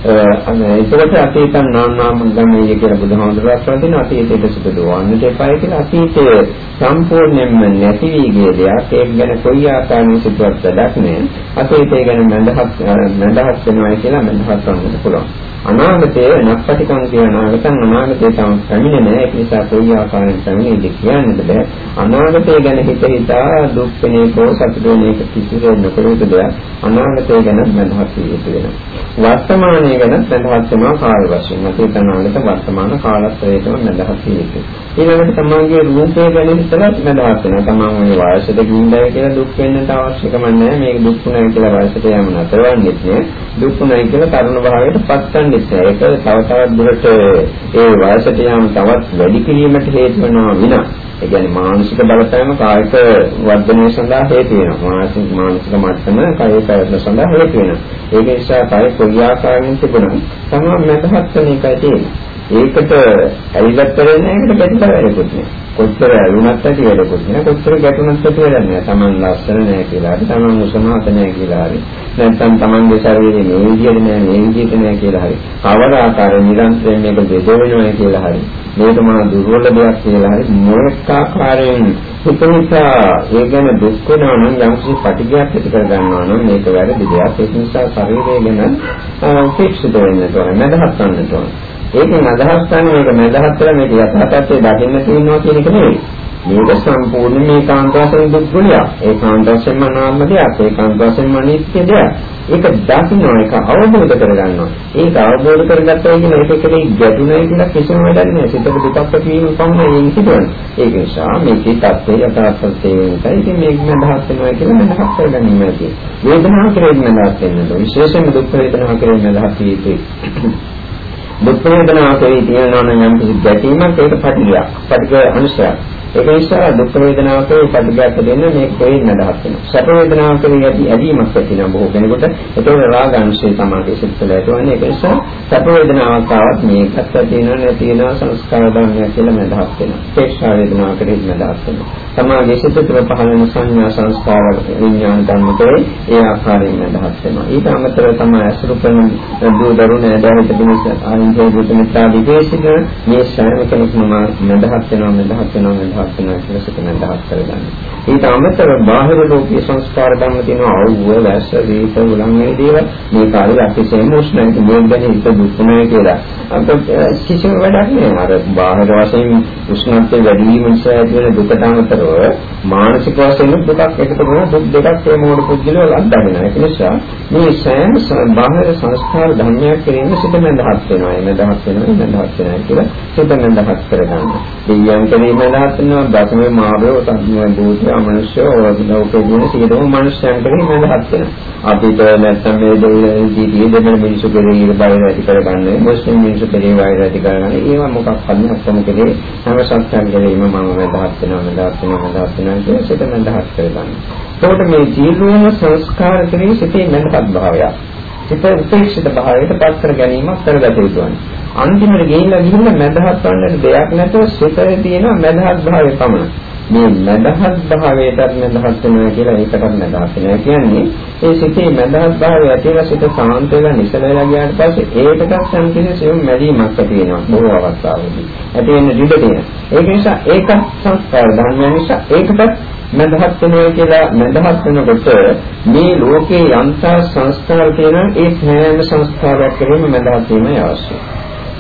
ඒකට අතීතං නාම ගමයේ කියලා බුදුහාමුදුරුවෝ කියනවා අතීතයට සුදු දවන්නට එපායි කියලා අතීතයේ සම්පූර්ණයෙන්ම නැති වී ගිය දෙයක්. ඒක ගැන කොයි ආකාරයෙන් සිදුවත් වැඩක් නෑ අතීතය ගැන මඳහත් මඳහත් වෙනවා කියලා මඳහත් වන්නත් පුළුවන්. අනාගතයේ නක්පටිකම් කියන අනාගතන් අනාගතයේ තම පැමිණෙන්නේ නැහැ. ඒක නිසා කොයි ආකාරයෙන් පැමිණෙයිද කියන්නද බෑ. අනාගතය ගැන හිත හිතා දුක් වෙනේකෝ සතුට වෙනේක කිසිදු නොකරේද දෙයක්. අනාගතය ගැන මනහත් යුතු වෙනවා. වර්තමානයේ ගැන මනහත් වෙනවා කාල වශයෙන්. අතීත අනාගත වර්තමාන කාලස්ත්‍රයේම මනහත් යුතුයි ඊළඟට තමන්ගේ රූපය ගැන හිතලා මනහත් වෙනවා. තමන් මේ වයසට ගින්දය කියලා දුක් වෙන්නට අවශ්‍යකම නැහැ. මේක දුක් වුණා කියලා වයසට යම නතරවන්නේ නෑ. දුක් වුණා කියලා තරුණ භාවයට පත් කරන්නේ නැහැ ඒක තව තවත් දුරට ඒ වයසට යාම තවත් වැඩි කිරීමට හේතු වෙනවා විනා. ඒ කියන්නේ මානසික බලපෑම කායික වර්ධනය සඳහා හේතු වෙනවා. මානසික මානසික මට්ටම කායික පැවැත්ම සඳහා හේතු වෙනවා. ඒක නිසා කාය කොයි ආකාරයෙන් තිබුණත් තමයි මතහත් වෙන එකයි තියෙන්නේ. ඒකට ඇවිල්ලා කරන්නේ ඒකට ගැටි කරවෙන්නේ නැහැ. කොච්චර ඇලුනත් ඇති වැඩකුත් නෑ කොච්චර ගැටුනත් ඇති වැඩක් නෑ Taman ලස්සන නෑ කියලා හරි Taman උසමහත නෑ කියලා හරි නැත්නම් Tamanගේ ශරීරයේ මේ විදිහට නෑ මේ විදිහට නෑ කියලා හරි කවර ආකාරයෙන් නිරන්තරයෙන් මේක දෙදෙවෙනවා කියලා හරි මේක මා දුර්වල දෙයක් කියලා හරි මොනක් ආකාරයෙන් හිතනිසා ඒ ගැන දුක් වෙනවා නම් යම් කිසි පටිඝයක් ඇති කර ගන්නවා නම් මේක වැරදි දෙයක්. ඒ නිසා ශරීරය ගැන උපේක්ෂිත වෙන්න ඕනේ නැදහත් ගන්නට ඕනේ. ඒකෙන් අදහස් ගන්න මේක මදහත් කරලා මේක යථාර්ථය දකින්න තියෙනවා කියන එක නෙවෙයි. මේක සම්පූර්ණ මේ කාන්ත වශයෙන් දුක් ගුණයක්. ඒ කාන්ත වශයෙන්ම නාම දෙයක්. ඒ කාන්ත වශයෙන්ම නිත්‍ය දෙයක්. ඒක දකින්න ඒක අවබෝධ කරගන්නවා. ඒක අවබෝධ කරගත්තා කියන එක කෙරෙහි ගැටුණයි කියලා කිසිම වැඩක් නෑ. සිතක දුකක් ඇතිවීම පමණයි ඒක සිදුවන්නේ. ඒක නිසා මේකේ தත්ත්වය යථාර්ථයේ වෙනසයි. ඉතින් මේක මදහත් වෙනවා කියලා මදහත් කරගන්න ඕනේ. වේදනාව කෙරෙහි මදහත් වෙනවා. විශේෂයෙන්ම දුක් වේදනාව කෙරෙහි මදහත් වී දුක් වේදනාවක් වේ තියෙනවා නම් යම් කිසි ගැටීමක් ඒක පටිගයක්. පටිග අනුසයක්. ඒක නිසා දුක් වේදනාවක පටිඝාත දෙන්න මේක කොහෙන් අදහස් වෙනවා. සැප වේදනාවක ඇති ඇදීමක් ඇති වෙන බොහෝ කෙනෙකුට ඒකේ රාග අංශය තමයි සිත්වල ඇතිවන්නේ. ඒක නිසා සැප වේදනාවක් ආවත් මේකත් ඇති වෙන නැති වෙන සංස්කාර ධර්මයක් කියලා මදහස් වෙනවා. ප්‍රේක්ෂා වේදනාවකට මදහස් වෙනවා. සමාගයේ සිත තුළ පහළ වෙන සංඥා සංස්කාර විඥාන ධර්මකේ ඒ ආකාරයෙන් මදහස් වෙනවා. ඊට අමතරව තමයි අසුරු කරන දූ දරුණ ඇදහිත පිණිස ආනන්දේ බුද්ධ මිත්‍යා විදේශික මේ සෑම කෙනෙක්ම මදහස් වෙනවා මදහස් වෙනවා මදහස් පත් වෙනවා කියලා සිතන අදහස් කරගන්න. ඊට අමතරව බාහිර ලෝකීය සංස්කාර ධර්ම තියෙනවා අවුව, වැස්ස, දීප, උලන් මේ දේවල් මේ කාලේ අතිශයින් උෂ්ණයි මේක ගැන හිත දුක්ුනේ කියලා. අපිට කිසිම වැඩක් නෑ. අර බාහිර වශයෙන් උෂ්ණත්වය වැඩි වීම නිසා ඇති වෙන දුකට අමතරව මානසික වශයෙන් දුකක් එකතු වෙන දුක් දෙකක් ඒ මොහොත පුද්ගලව අත්දකිනවා. ඒක නිසා මේ සෑම බාහිර සංස්කාර ධර්මයක් කෙරෙහිම සිත මඳහත් වෙනවා. එමඳහත් වෙනවා, එමඳහත් වෙනවා කියලා සිත මඳහත් කරගන්න. දෙවියන් කෙරෙහිම මඳහත් වෙනවා ඉන්නවා දසමේ මාර්ගය සම්මුඛ භූතය අමනුෂ්‍ය ලෝකේ දින සියලුම මනුෂ්‍යයන් කෙරෙහි මඳහත් වෙනවා. අපිට නැත්නම් මේ දෙවියන්ගේ දෙමළ මිනිසු කෙරෙහි බය ඇති කරගන්නේ මුස්ලිම් මිනිසු කෙරෙහි බය ඇති කරගන්නේ ඒවා මොකක් හරි ඔක්කොම කෙරෙහි හැම සත්‍යයන් කෙරෙහිම මම මඳහත් වෙනවා මඳහත් වෙනවා මඳහත් වෙනවා කියන සිත මඳහත් කරගන්න. ඒකට මේ ජීවන සංස්කාර කෙරෙහි සිතේ මඳහත් භාවයක්. සිත උපේක්ෂිත භාවයට පත් කර ගැනීමක් කරගත යුතුයි. අන්තිමට ගිහිල්ලා ගිහිල්ලා මදහත් වන්නට දෙයක් නැතුව සිතේ තියෙන මදහත් භාවය පමණයි. මේ මදහත් භාවයටත් මදහත් වෙනවා කියලා ඒකටත් මදහත් වෙනවා කියන්නේ ඒ සිතේ මදහත් භාවය ඇතිවලා සිත සාන්ත වෙලා නිසල වෙලා ගියාට පස්සේ ඒකටත් සංකීර්ණ සියුම් මැදීමක් ඇති වෙනවා බොහෝ අවස්ථාවලදී. ඇති වෙන දිඩ තියෙන. ඒක නිසා ඒක සංස්කාර ධර්මයන් නිසා ඒකටත් මදහත් වෙනවා කියලා මදහත් වෙනකොට මේ ලෝකේ යම්තා සංස්කාර තියෙන ඒ හැම සංස්කාරයක් කෙරෙහිම මදහත් වීමයි අවශ්‍යයි.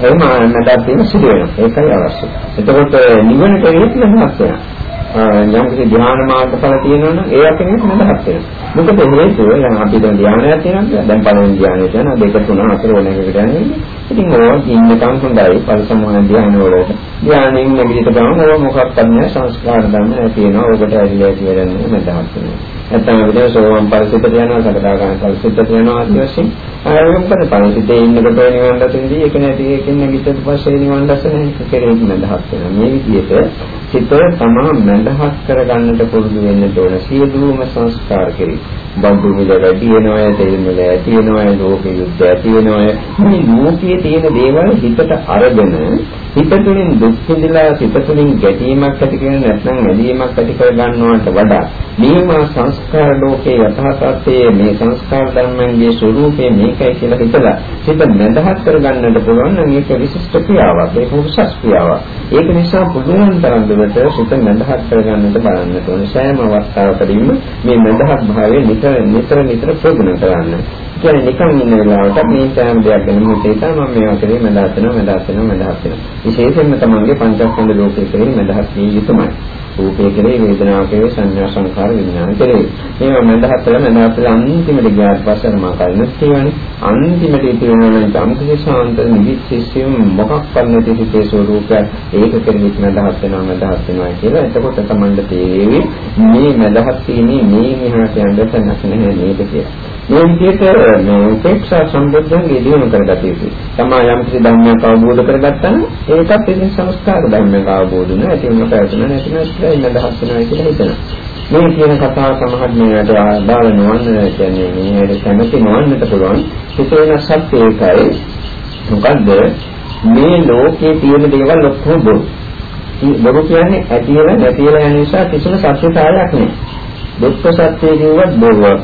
එහෙම මදහත් වීම සිදු වෙනවා. ඒකයි අවශ්‍යයි. එතකොට නිවන කෙරෙහිත් මදහත් වෙනවා. යම් කිසි ධ්‍යාන මාර්ගඵල තියෙනවා නම් ඒ අතරින් මදහත් වෙනවා. මොකද හේතුව දැන් අපි දැන් ධ්‍යානයක් තියෙනවා දැන් පළවෙනි ධ්‍යානය කියන දෙක තුන හතර වෙන එකට යන්නේ. ඉතින් ඕක ඉන්නකම් හොඳයි පරිසමෝහන ධ්‍යාන වලට. ධ්‍යානෙන් නැගිට ගමන් ඕක මොකක්ද නැහැ සංස්කාර ධර්ම තියෙනවා. ඕකට ඇවිල්ලා කියන්නේ මදහත් වෙනවා. නැත්නම් අපිට සෝවාන් පරිසිතට යනවා සකදාගාමී පරිසිතට යනවා ආදී වශයෙන් ආයෙ මොකද පරිසිතේ ඉන්නකොට නිවන් දකිනදී ඒක නැති එකකින් නැගිටිට පස්සේ නිවන් දකින එක කෙරෙහි මදහත් වෙනවා. මේ විදිහට සිත තමා මඳහත් කරගන්නට පුරුදු වෙන්න ඕන සියලුම සංස්කාර කෙරෙහි. බඳු මිල වැඩි වෙනවා, තෙල් මිල ඇති වෙනවා, ලෝක යුද්ධ ඇති වෙනවා. මේ ලෝකයේ තියෙන දේවල් හිතට අරගෙන හිත තුළින් දුක් විඳලා සිත තුළින් ගැටීමක් ඇති කරගෙන නැත්නම් ඇලීමක් ඇති කර ගන්නවට වඩා මේවා සංස්කාර ලෝකයේ යථා තත්ත්වයේ මේ සංස්කාර ධර්මයන්ගේ ස්වરૂපය මේකයි කියලා හිතලා සිත මඳහත් කරගන්නට පුළුවන් නම් මේක විශිෂ්ට ක්‍රියාවක්. ඒක උසස් ක්‍රියාවක්. ඒක නිසා පුළුවන් තරම් දුරට සිත මඳහත් කරගන්නට බලන්නට ඕනේ. සෑම අවස්ථාවකදීම මේ මඳහත් භාවය නිතර නිතර නිතර ප්‍රගුණ කරන්න. කියන්නේ නිකන් ඉන්න වෙලාවට මේ සෑම දෙයක් ගැන මොකද හිතා මම මේවා කරේ මඳහත් වෙනවා මඳහත් වෙනවා මඳහත් වෙනවා. විශේෂයෙන්ම තමන්ගේ පංචස්කන්ධ ලෝකයේ කරේ මඳහත් වී යුතුමයි. රූපේ කෙරේ වේදනාව කෙරේ සංඥා සංකාර විඥාන කෙරේ මේවා මඳහත් වෙලා මඳහත් වෙලා අන්තිමට ගියාට පස්සේ මම කලින් කියවනේ. අන්තිමට ඉතිරෙනවා නම් සාන්ත නිවිච්චිසියම් මොකක් කරන්නද සිතේ ස්වરૂපයක් ඒක කෙරෙහිත් මඳහත් වෙනවා මඳහත් වෙනවා කියලා. එතකොට තමන්ට තේරෙවි මේ මඳහත් තියෙන්නේ මේ මෙහාට යන්න තැනක් නැහැ නේද කියලා. මේ විදිහට මේ උපේක්ෂා සම්බුද්ධන්ගේ දිනු කරගත යුතුයි. තමා යම් කිසි ධර්මයක් අවබෝධ කරගත්තා නම් ඒකත් ඉතින් සංස්කාර ධර්මයක් අවබෝධ වෙන ඇති වෙන පැවතුන නැති වෙන ඉන්න දහස් වෙනවා කියලා හිතනවා. මේ කියන කතාව සමහර මේකට බාල නොවන්න කියන්නේ මේකට කැමති නොවන්නට පුළුවන්. හිතේන සත්‍ය ඒකයි. මොකද්ද මේ ලෝකේ තියෙන දේවල් ඔක්කොම බොරු. බොරු කියන්නේ ඇතිලා නැතිලා යන නිසා කිසිම සත්‍යතාවයක් නැහැ. දුක්ඛ සත්‍ය කියවත් බොරුවක්.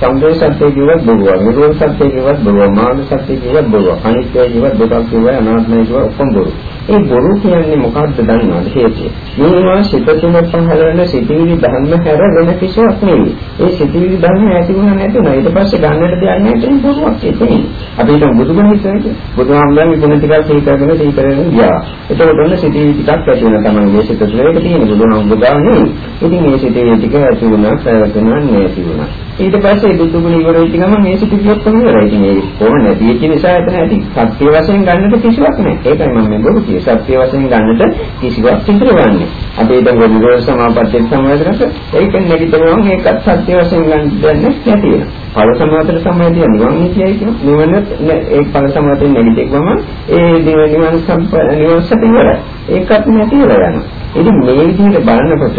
සමුදය සත්‍ය කියවත් බොරුවක්. නිරෝධ සත්‍ය කියවත් බොරුවක්. මාර්ග සත්‍ය කියවත් බොරුවක්. අනිත්‍ය කියවත් දුකක් කියවත් අනාත්මයි කියවත් ඔක්කොම බොරු. ඒ බොරු කියන්නේ මොකක්ද දන්නවද හේතුව? මේවා සිත තුළ පහළ වෙන සිතිවිලි ධර්ම හැර වෙන කිසිවක් නෙවෙයි. ඒ සිතිවිලි ධර්ම ඇති වුණා නැති වුණා. ඊට පස්සේ ගන්නට දෙයක් නැහැ කියන බොරුවක් ඒකනේ. අපි හිතමු බුදුගුණ හිතන්නේ. බුදුහාමුදුරන්ගේ ගුණ ටිකක් සිහි කරගෙන සිහි කරගෙන ගියා. එතකොට ඔන්න සිතිවිලි ටිකක් ඇති වෙන තමයි මේ සිත තුළ ඒක තියෙන බුදුහාමුදුරුවෝ නෙවෙයි. ඉතින් මේ සිතිවිලි ටික ඇති වුණා, පැවතුණා, නැති වුණා. ඊට පස්සේ බුදුගුණ ඉවර වෙච්ච ගමන් මේ සිතිවිලි ඔක්කොම ඉවරයි. ඉතින් ඒක කොහොම නැති වෙච්ච නිසා එතන ඇති සත්‍ය වශයෙන් ගන්නට කිසිවක් නැහැ. ඒකයි මම මේ බොරු කියේ. සත්‍ය වශයෙන් ගන්නට කිසිවක් සිදුරවන්නේ. අපි දැන් නිරෝධ සමාපත්තියට සමවැදනක ඒක නැගිටිනවා මේකත් සත්‍ය වශයෙන් ගන්න දෙන්නේ නැති වෙනවා. ඵල සමාපතට සමවැදියා නිවන් කියයි කියන නිවන ඒ ඵල සමාපතෙන් නැගිටිගම ඒ නිවන සම්ප නිවන සතිය ඒකත් නැති වෙලා යනවා. ඉතින් මේ විදිහට බලනකොට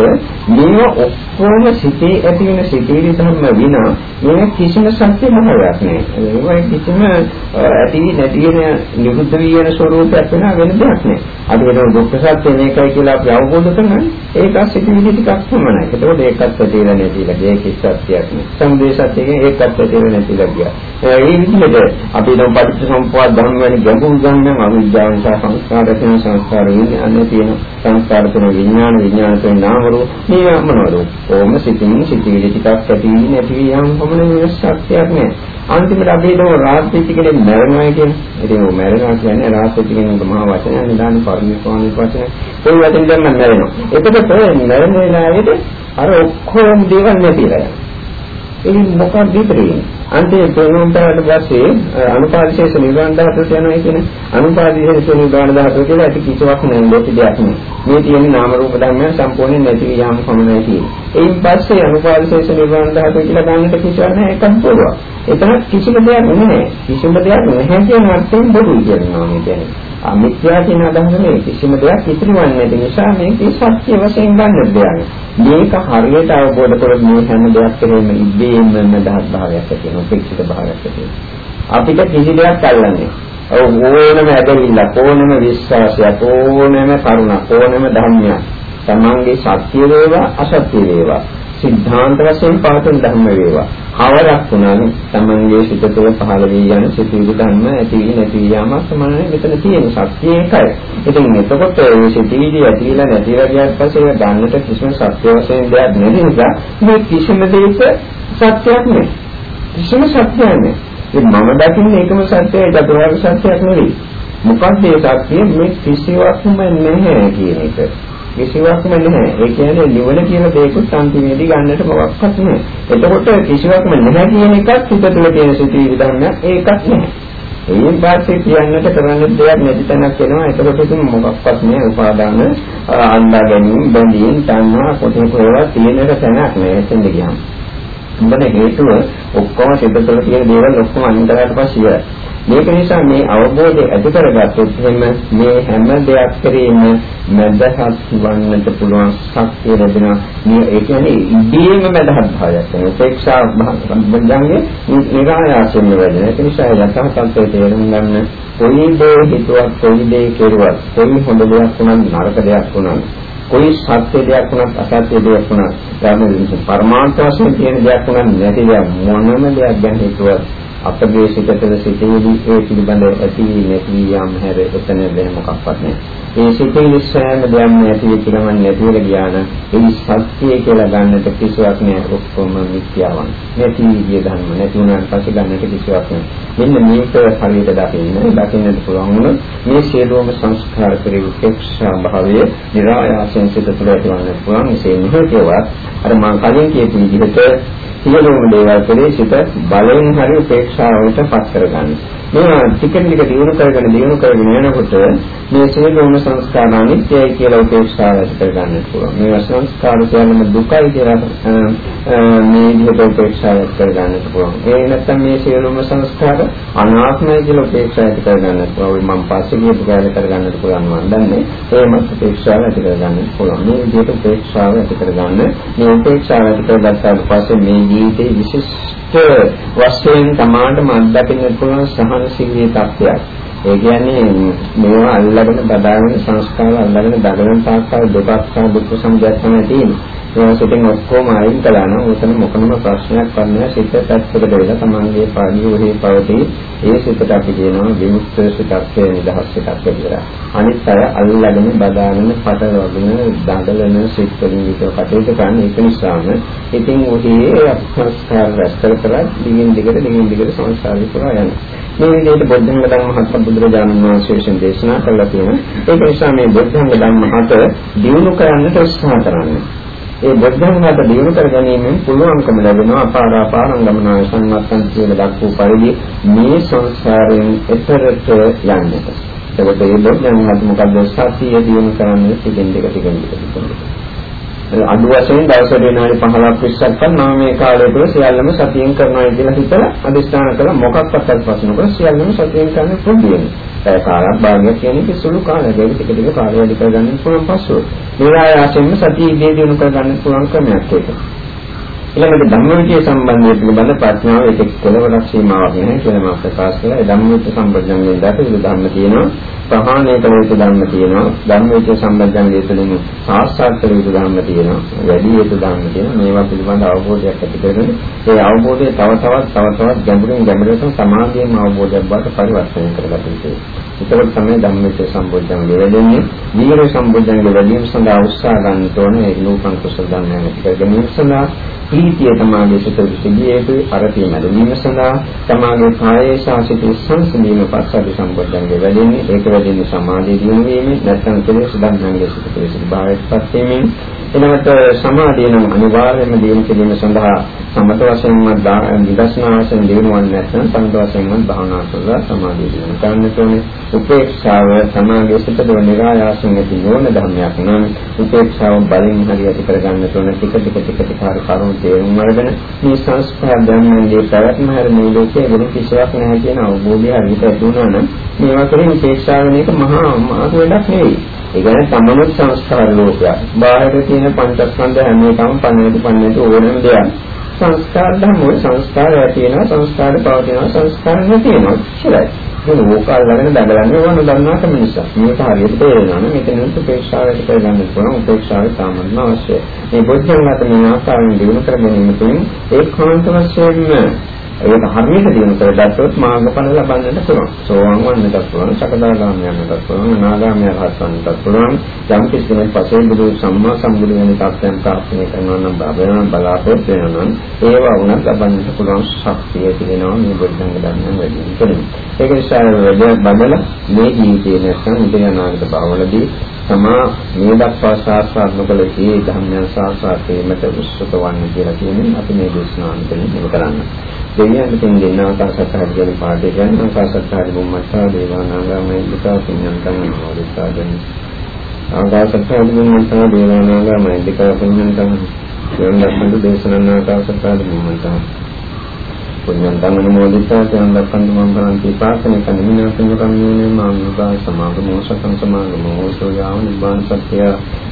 මේවා ඔක්කොම සිතේ ඇති වෙන සිතේ ධර්ම විනා මේ කිසිම සත්‍ය භාවයක් නෑ. ඒක කිසිම ඇති නැති වෙන නිරුද්ධ වෙන ස්වરૂපයක් වෙන වෙන දෙයක් නෑ. අපි කියන දුක්ඛ සත්‍ය මේකයි කියලා අපි අවබෝධ කරගන්න ඒක සිතේ ටිකක් සමානයි. ඒකෝද ඒකත් ප්‍රතිලා නැතිලා ඒක සත්‍යයක් නේ. සමුදේ සත්‍යයෙන් ඒකත් ප්‍රතිලා නැතිලා ගියා. ඒ විදිහට අපි දැන් පටිච්චසමුප්පාද ධර්ම වැනි ගැඹුරු ගන්න අවිද්‍යාව නිසා සංස්කාර වෙන සංස්කාර වෙන්නේ අනේ තියෙන සංස්කාර තුන විඥාන විඥාන තුන නාම රූප මේ මොනවද? කොහොම සිතින් සිතිවිලි ටිකක් ඇති නැති යම් පමණ වෙනස් සත්‍යයක් නෑ. අන්තිමට අපි හිතමු රාත්‍රිච්ච කෙනෙක් මැරෙනවා කියන්නේ. ඉතින් ਉਹ මැරෙනවා කියන්නේ රාත්‍රිච්ච කෙනෙක් මහා වචනය නිදාන පරිණිපාණි වචනය. ඒ වචන දැන් මැරෙනවා. එතකොට මැරෙන වෙලාවේදී අර ඔක්කොම දේවල් නැතිලා යනවා. ඉතින් මොකක්ද ඉතිරෙන්නේ? අන්තිමේ ප්‍රේමෝන්තරට පස්සේ අනුපාදිශේෂ නිර්වාණ ධාතුවට යනවා කියන අනුපාදිශේෂ නිර්වාණ ධාතුව කියලා ඇති කිසිවක් නැහැ දෙයක් දෙයක් නෙමෙයි. මේ තියෙන නාම රූප ධර්මයන් සම්පූර්ණයෙන් නැති යාම පමණයි තියෙන්නේ. ඒයින් පස්සේ අනුපාදිශේෂ නිර්වාණ ධාතුව කියලා ගන්නට කිසිවක් නැහැ එකක් පොළුවක්. එතන කිසිම දෙයක් නැහැ. කිසිම දෙයක් නැහැ කියන අර්ථයෙන් බොරුයි කියනවා මේ කියන්නේ. අමිත්‍යා කියන අදහස නෙවෙයි කිසිම දෙයක් ඉතිරිවන්නේ නැති නිසා මේක සත්‍ය වශයෙන් ගන්න දෙයක්. මේක හරියට අවබෝධ කරගන්න මේ හැම දෙයක් කෙරෙහිම ඉබේම නදහස් භාවයක් ඇති වෙනවා උපේක්ෂිත භාවයක් ඇති වෙනවා. අපිට කිසි දෙයක් අල්ලන්නේ. ඕනම ඇදහිල්ල, ඕනම විශ්වාසයක්, ඕනම කරුණක්, ඕනම ධර්මයක්. තමන්ගේ සත්‍ය වේවා අසත්‍ය වේවා සිද්ධාන්ත වශයෙන් පවතින ධර්ම වේවා. හවරක් වුණානේ තමන්ගේ සිත තුළ පහළ වී යන සිතුවිලි ධර්ම ඇති වී නැති යාම සමානයි මෙතන තියෙන සත්‍ය ඒකයි. ඉතින් එතකොට මේ සිතුවිලි ඇතිලා නැතිලා ගියාට පස්සේ ඒක ගන්නට කිසිම සත්‍ය වශයෙන් දෙයක් නැති නිසා මේ කිසිම දෙයක සත්‍යයක් නෑ. කිසිම සත්‍යයක් නෑ. ඒ මම දකින්නේ ඒකම සත්‍යයි චතුරාර්ය සත්‍යයක් නෙවෙයි. මොකක්ද ඒ සත්‍යය මේ කිසිවක්ම නැහැ කියන එක. කිසිවක්ම නැහැ. ඒ කියන්නේ නිවන කියන දෙයකුත් අන්තිමේදී ගන්නට මොකක්වත් නැහැ. එතකොට කිසිවක්ම නැහැ කියන එකත් හිත තුළ තියෙන සිටිවිලි ධර්මයක් ඒකත් නැහැ. එයින් පස්සේ කියන්නට කරන්න දෙයක් නැති තැනක් වෙනවා. එතකොට ඉතින් මොකක්වත් නෑ උපාදාන අන්දා ගැනීම, බැඳීම්, තණ්හා, කොටේ කොහෙවත් තියෙනක තැනක් නෑ එතෙන්ද ගියාම. මොකද හේතුව ඔක්කොම සිත තුළ තියෙන දේවල් ඔක්කොම අයින් කරාට පස්සේ ඉවරයි. මේක නිසා මේ අවබෝධය ඇති කරගත්තොත් එහෙම මේ හැම දෙයක් කෙරෙහිම මැදහත් වන්නට පුළුවන් ශක්තිය ලැබෙනවා. මේ ඒ කියන්නේ ඉදීම මැදහත් භාවයක් වෙනවා. උපේක්ෂා බංගංගේ නිරායාසයෙන් වැඩෙන. ඒක නිසා යථාර්ථය තේරුම් ගන්න කොයි දේ හිතුවක් කොයි දේ කෙරුවක් කොයි හොඳ දෙයක් වුණත් නරක දෙයක් වුණත් કોઈ සත්‍ය දෙයක් වුණත් අසත්‍ය දෙයක් වුණත් ධර්ම පරමාර්ථ වශයෙන් තියෙන දෙයක් වුණත් නැති දෙයක් මොනම දෙයක් ගැන හිතුවත් අපගේ සිත තුළ සිටේදී ඒ පිළිබඳ ඇති නැති යාම හැර එතන වෙන මොකක්වත් නැහැ. ඒ සිතේ සෑම දෙයක්ම ඇති වෙච්ච ගමන් නැති වෙලා ගියා නම් ඒ සත්‍යය කියලා ගන්නට කිසිවක් නැහැ ඔක්කොම මිත්‍යාවන්. නැති විදිය ධර්ම නැති වුණාට පස්සේ ගන්නට කිසිවක් නැහැ. මෙන්න මේක හරියට දකින්න දකින්නට පුළුවන් වුණොත් මේ සියලුම සංස්කාර පරි උපේක්ෂා භාවය નિરાයාසයෙන් සිත තුළ ඇතිවන්න පුළුවන්. එසේ නිහතවත් අර මම කලින් කියපු විදිහට සියලුම දේවල් කෙරේ සිත බලෙන් හරි උපේක්ෂාවට පත් කරගන්න. මේවා ටික ටික දියුණු කරගෙන දියුණු කරගෙන යනකොට මේ සියලුම සංස්කාර අනිත්‍යයි කියලා උපේක්ෂාව ඇති කරගන්න පුළුවන්. මේ සංස්කාර කියනම දුකයි කියලා මේ විදිහට උපේක්ෂාව ඇති කරගන්න පුළුවන්. ඒ නැත්තම් මේ සියලුම සංස්කාර අනාත්මයි කියලා උපේක්ෂාව ඇති කරගන්න පුළුවන්. මම පස්සේ කියපු කාර්ය කරගන්න පුළුවන් මම දන්නේ. ඒමත් උපේක්ෂාව ඇති කරගන්න පුළුවන්. මේ විදිහට උපේක්ෂාව ඇති කරගන්න මේ උපේක්ෂාව ඇති කරගත්තාට පස්සේ මේ ජීවිතේ විශිෂ්ට වශයෙන් තමාටම අත්දකින්න පුළුවන් සහනශීලී තත්ත්වයක්. ඒ කියන්නේ මේවා අල්ලගෙන බදාගෙන සංස්කාර අල්ලගෙන දඩන තාක්කල් දුකක් සහ දුක් සමුදයක් තමයි තියෙන්නේ. ඒවා සිටින් ඔක්කොම අයින් කළා නම් උතන මොකනම ප්‍රශ්නයක් වන්නේ සිත පැත්තකට දෙලා තමන්ගේ පාඩිය ඔහි පවතී ඒ සිතට අපි කියනවා විමුක්ත සිතක් නිදහස් සිතක් කියලා. අනිත් අය අල්ලගෙන බදාගෙන පටලවගෙන දඟලන සිත් වලින් විතර කටයුතු කරන එක නිසාම ඉතින් ඔහි සංස්කාර රැස් කර කර දිගින් දිගට දිගින් දිගට සංසාරේ පුරා යනවා. මේ විදිහට බුද්ධංග ධම්ම හත් බුදුරජාණන් වහන්සේ විසින් දේශනා කළා තියෙනවා. ඒක නිසා මේ බුද්ධංග ධම්ම හත දිනු කරන්නට උත්සාහ කරන්නේ. ඒ බුද්ධංගත දියුණු කර ගැනීමෙන් පුළුවන්කම ලැබෙනවා අපාරාපාරංගමනාය සංවත්තන් කියලා දක්වපු පරිදි මේ සංසාරයෙන් එතරට යන්නට. එතකොට මේ බුද්ධංගත මොකද සතිය දියුණු කරන්නේ ටිකෙන් ටික ටිකෙන් ටික අඩු වශයෙන් දවසට විනාඩි 15ක් 20ක් මම මේ කාලය තුළ සියල්ලම සතියෙන් කරනවා කියලා හිතලා අදිස්ථාන කළා මොකක්වත් අත්පත් නොකර සියල්ලම සතියෙන් කරන්න පුළුවන්. ඒ කාලයක් භාගයක් කියන්නේ සුළු කාලයක්. ඒක ටික ටික කාලය වැඩි කරගන්න පුළුවන් පස්සෝ. මේ ආයතනයෙන්ම සතිය ඉදී දිනු කරගන්න පුළුවන් ක්‍රමයක් ඒක. ඊළඟට ධම්මවිචය සම්බන්ධය පිළිබඳ ප්‍රඥාව ඒක කෙලවරක් සීමාවක් නැහැ කියලා මම ප්‍රකාශ කළා. ඒ ධම්මවිචය සම්බන්ධයෙන් දැකලා ධම්ම තියෙනවා. ප්‍රහාණය කළ යුතු ධර්ම තියෙනවා ධර්මයේ සම්බන්ධයෙන් තුළින් සාක්ෂාත් කළ යුතු ධර්ම තියෙනවා වැඩි යුතු ධර්ම තියෙනවා මේවා පිළිබඳ අවබෝධයක් ඇති කරගෙන ඒ අවබෝධය තව තවත් තව තවත් ගැඹුරින් ගැඹුරට සමාධියම අවබෝධයක් බවට පරිවර්තනය කරගන්න ඕනේ ඒකවල තමයි ධම්මයේ සම්බොධ්‍යංග වෙලෙන්නේ දීර්ඝ සම්බොධ්‍යංග වැඩිම සඳහා උත්සාහ ගන්න ඕනේ ඒ නූපන් කුසල ධර්මයන් ඇති කරගැනීම සඳහා ප්‍රීතිය තමාගේ සිත විසිගියේතු අරතිය මැදීම සඳහා තමාගේ කායේ ශාසිත සංසදීම පස්සද්ධ සම්බොධ්‍යංග වෙලෙන්නේ ඒක වැඩෙන්නේ සමාධිය දිනු වීමෙන් නැත්නම් කෙලෙස් ධර්මයන්ගේ සිට කෙලෙස් භාවයටපත් වීමෙන්. එනකට සමාධිය නම් අනිවාර්යයෙන්ම දිනු කිරීම සඳහා සමත වශයෙන්ම විදර්ශනා වශයෙන් දිනුවන්නේ නැත්නම් සමත වශයෙන්ම භාවනා කරලා සමාධිය දිනු කරන්නට ඕනේ. උපේක්ෂාව සමාධිය සිට දොන නිරායාසයෙන් ඇති යෝන ධර්මයක් නම් උපේක්ෂාව බලෙන් හරියට කරගන්නට ඕනේ ටික ටික ටික ටික හරි කරුණු තේරුම් අරගෙන මේ සංස්කාර ධර්මයන්ගේ පැවැත්ම හැර මේ ලෝකයේ වෙන කිසිවක් නැහැ කියන අවබෝධය හරියට ඇති වුණා නම් මේවා කෙරෙහි උපේක්ෂාව වෙන එක මහා අමාරු වැඩක් නෙවෙයි. ඒ කියන්නේ තමනුත් සංස්කාර ලෝකයක්. බාහිර තියෙන පංචස්කන්ධ හැම එකම පන්නේට පන්නේට ඕනම දෙයක්. සංස්කාර ධර්ම සංස්කාරය තියෙනවා සංස්කාර පවතිනවා සංස්කාර නැතිවෙනවා කියලා. ඒක ලෝක අල්ලගෙන දඟලන්නේ ඕන දන්නාකම නිසා. මේක හරියට තේරෙනවා නම් මෙතන උපේක්ෂාව ඇති කරගන්න පුළුවන් උපේක්ෂාව සාමාන්‍ය අවශ්‍යයි. මේ බොද්ධංගත මේ ආකාරයෙන් දිනු කර ගැනීම තුළින් ඒකාන්ත වශයෙන්ම ඒක හරියට දිනු කරගත්තොත් මාර්ගඵල ලබන්නට පුළුවන්. සෝවාන් වන්නට පුළුවන්, සකදාගාමී යන්නට පුළුවන්, අනාගාමී රහත් වන්නට පුළුවන්. යම් කිසි කෙනෙක් පසේ බුදු සම්මා සම්බුදු වෙන තත්ත්වයන් ප්‍රාප්තනය කරනවා නම් බබලන බලාපොරොත්තු වෙනවා නම් ඒවා වුණත් ලබන්නට පුළුවන් ශක්තිය තියෙනවා මේ බුද්ධංග ධර්මයන් වැඩි වෙන. ඒක නිසා වැඩ බබල මේ ජීවිතයේ නැත්නම් ඉදිරි අනාගත භවවලදී තමා මේ දක්වා සාස්ත්‍රාත් නොකල ඒ ධර්මයන් සාස්ත්‍රාත් වීමට උත්සුක වන්න කියලා කියන්නේ අපි මේ දේශනාන්තයෙන් කරන්නේ. දෙවියන් දෙන්න දෙන්න අවකාශත්හරි කියන පාඩේ ගැන අවකාශත්හරි බුම්මත්තා දේවානාගාමයේ විකා පුඤ්ඤන්තං නමෝදිතාදෙන අවකාශත්හරි බුම්මත්තා දේවානාගාමයේ විකා පුඤ්ඤන්තං යොන්දස්සු දේශනන අවකාශත්හරි බුම්මත්තා පුඤ්ඤන්තං නමෝදිතා තං දක්ඛන්තු මම් භරන්ති පාසනේ කනිනා පුඤ්ඤ කම්මෝනේ මාං විභා සමාගමෝ සතං සමාගමෝ සෝයාව නිබ්බාන සත්‍ය.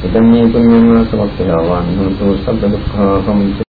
ඉදම් මේ පුඤ්ඤං වාසවක්ඛයාවන් හොතු සබ්බ දුක්ඛ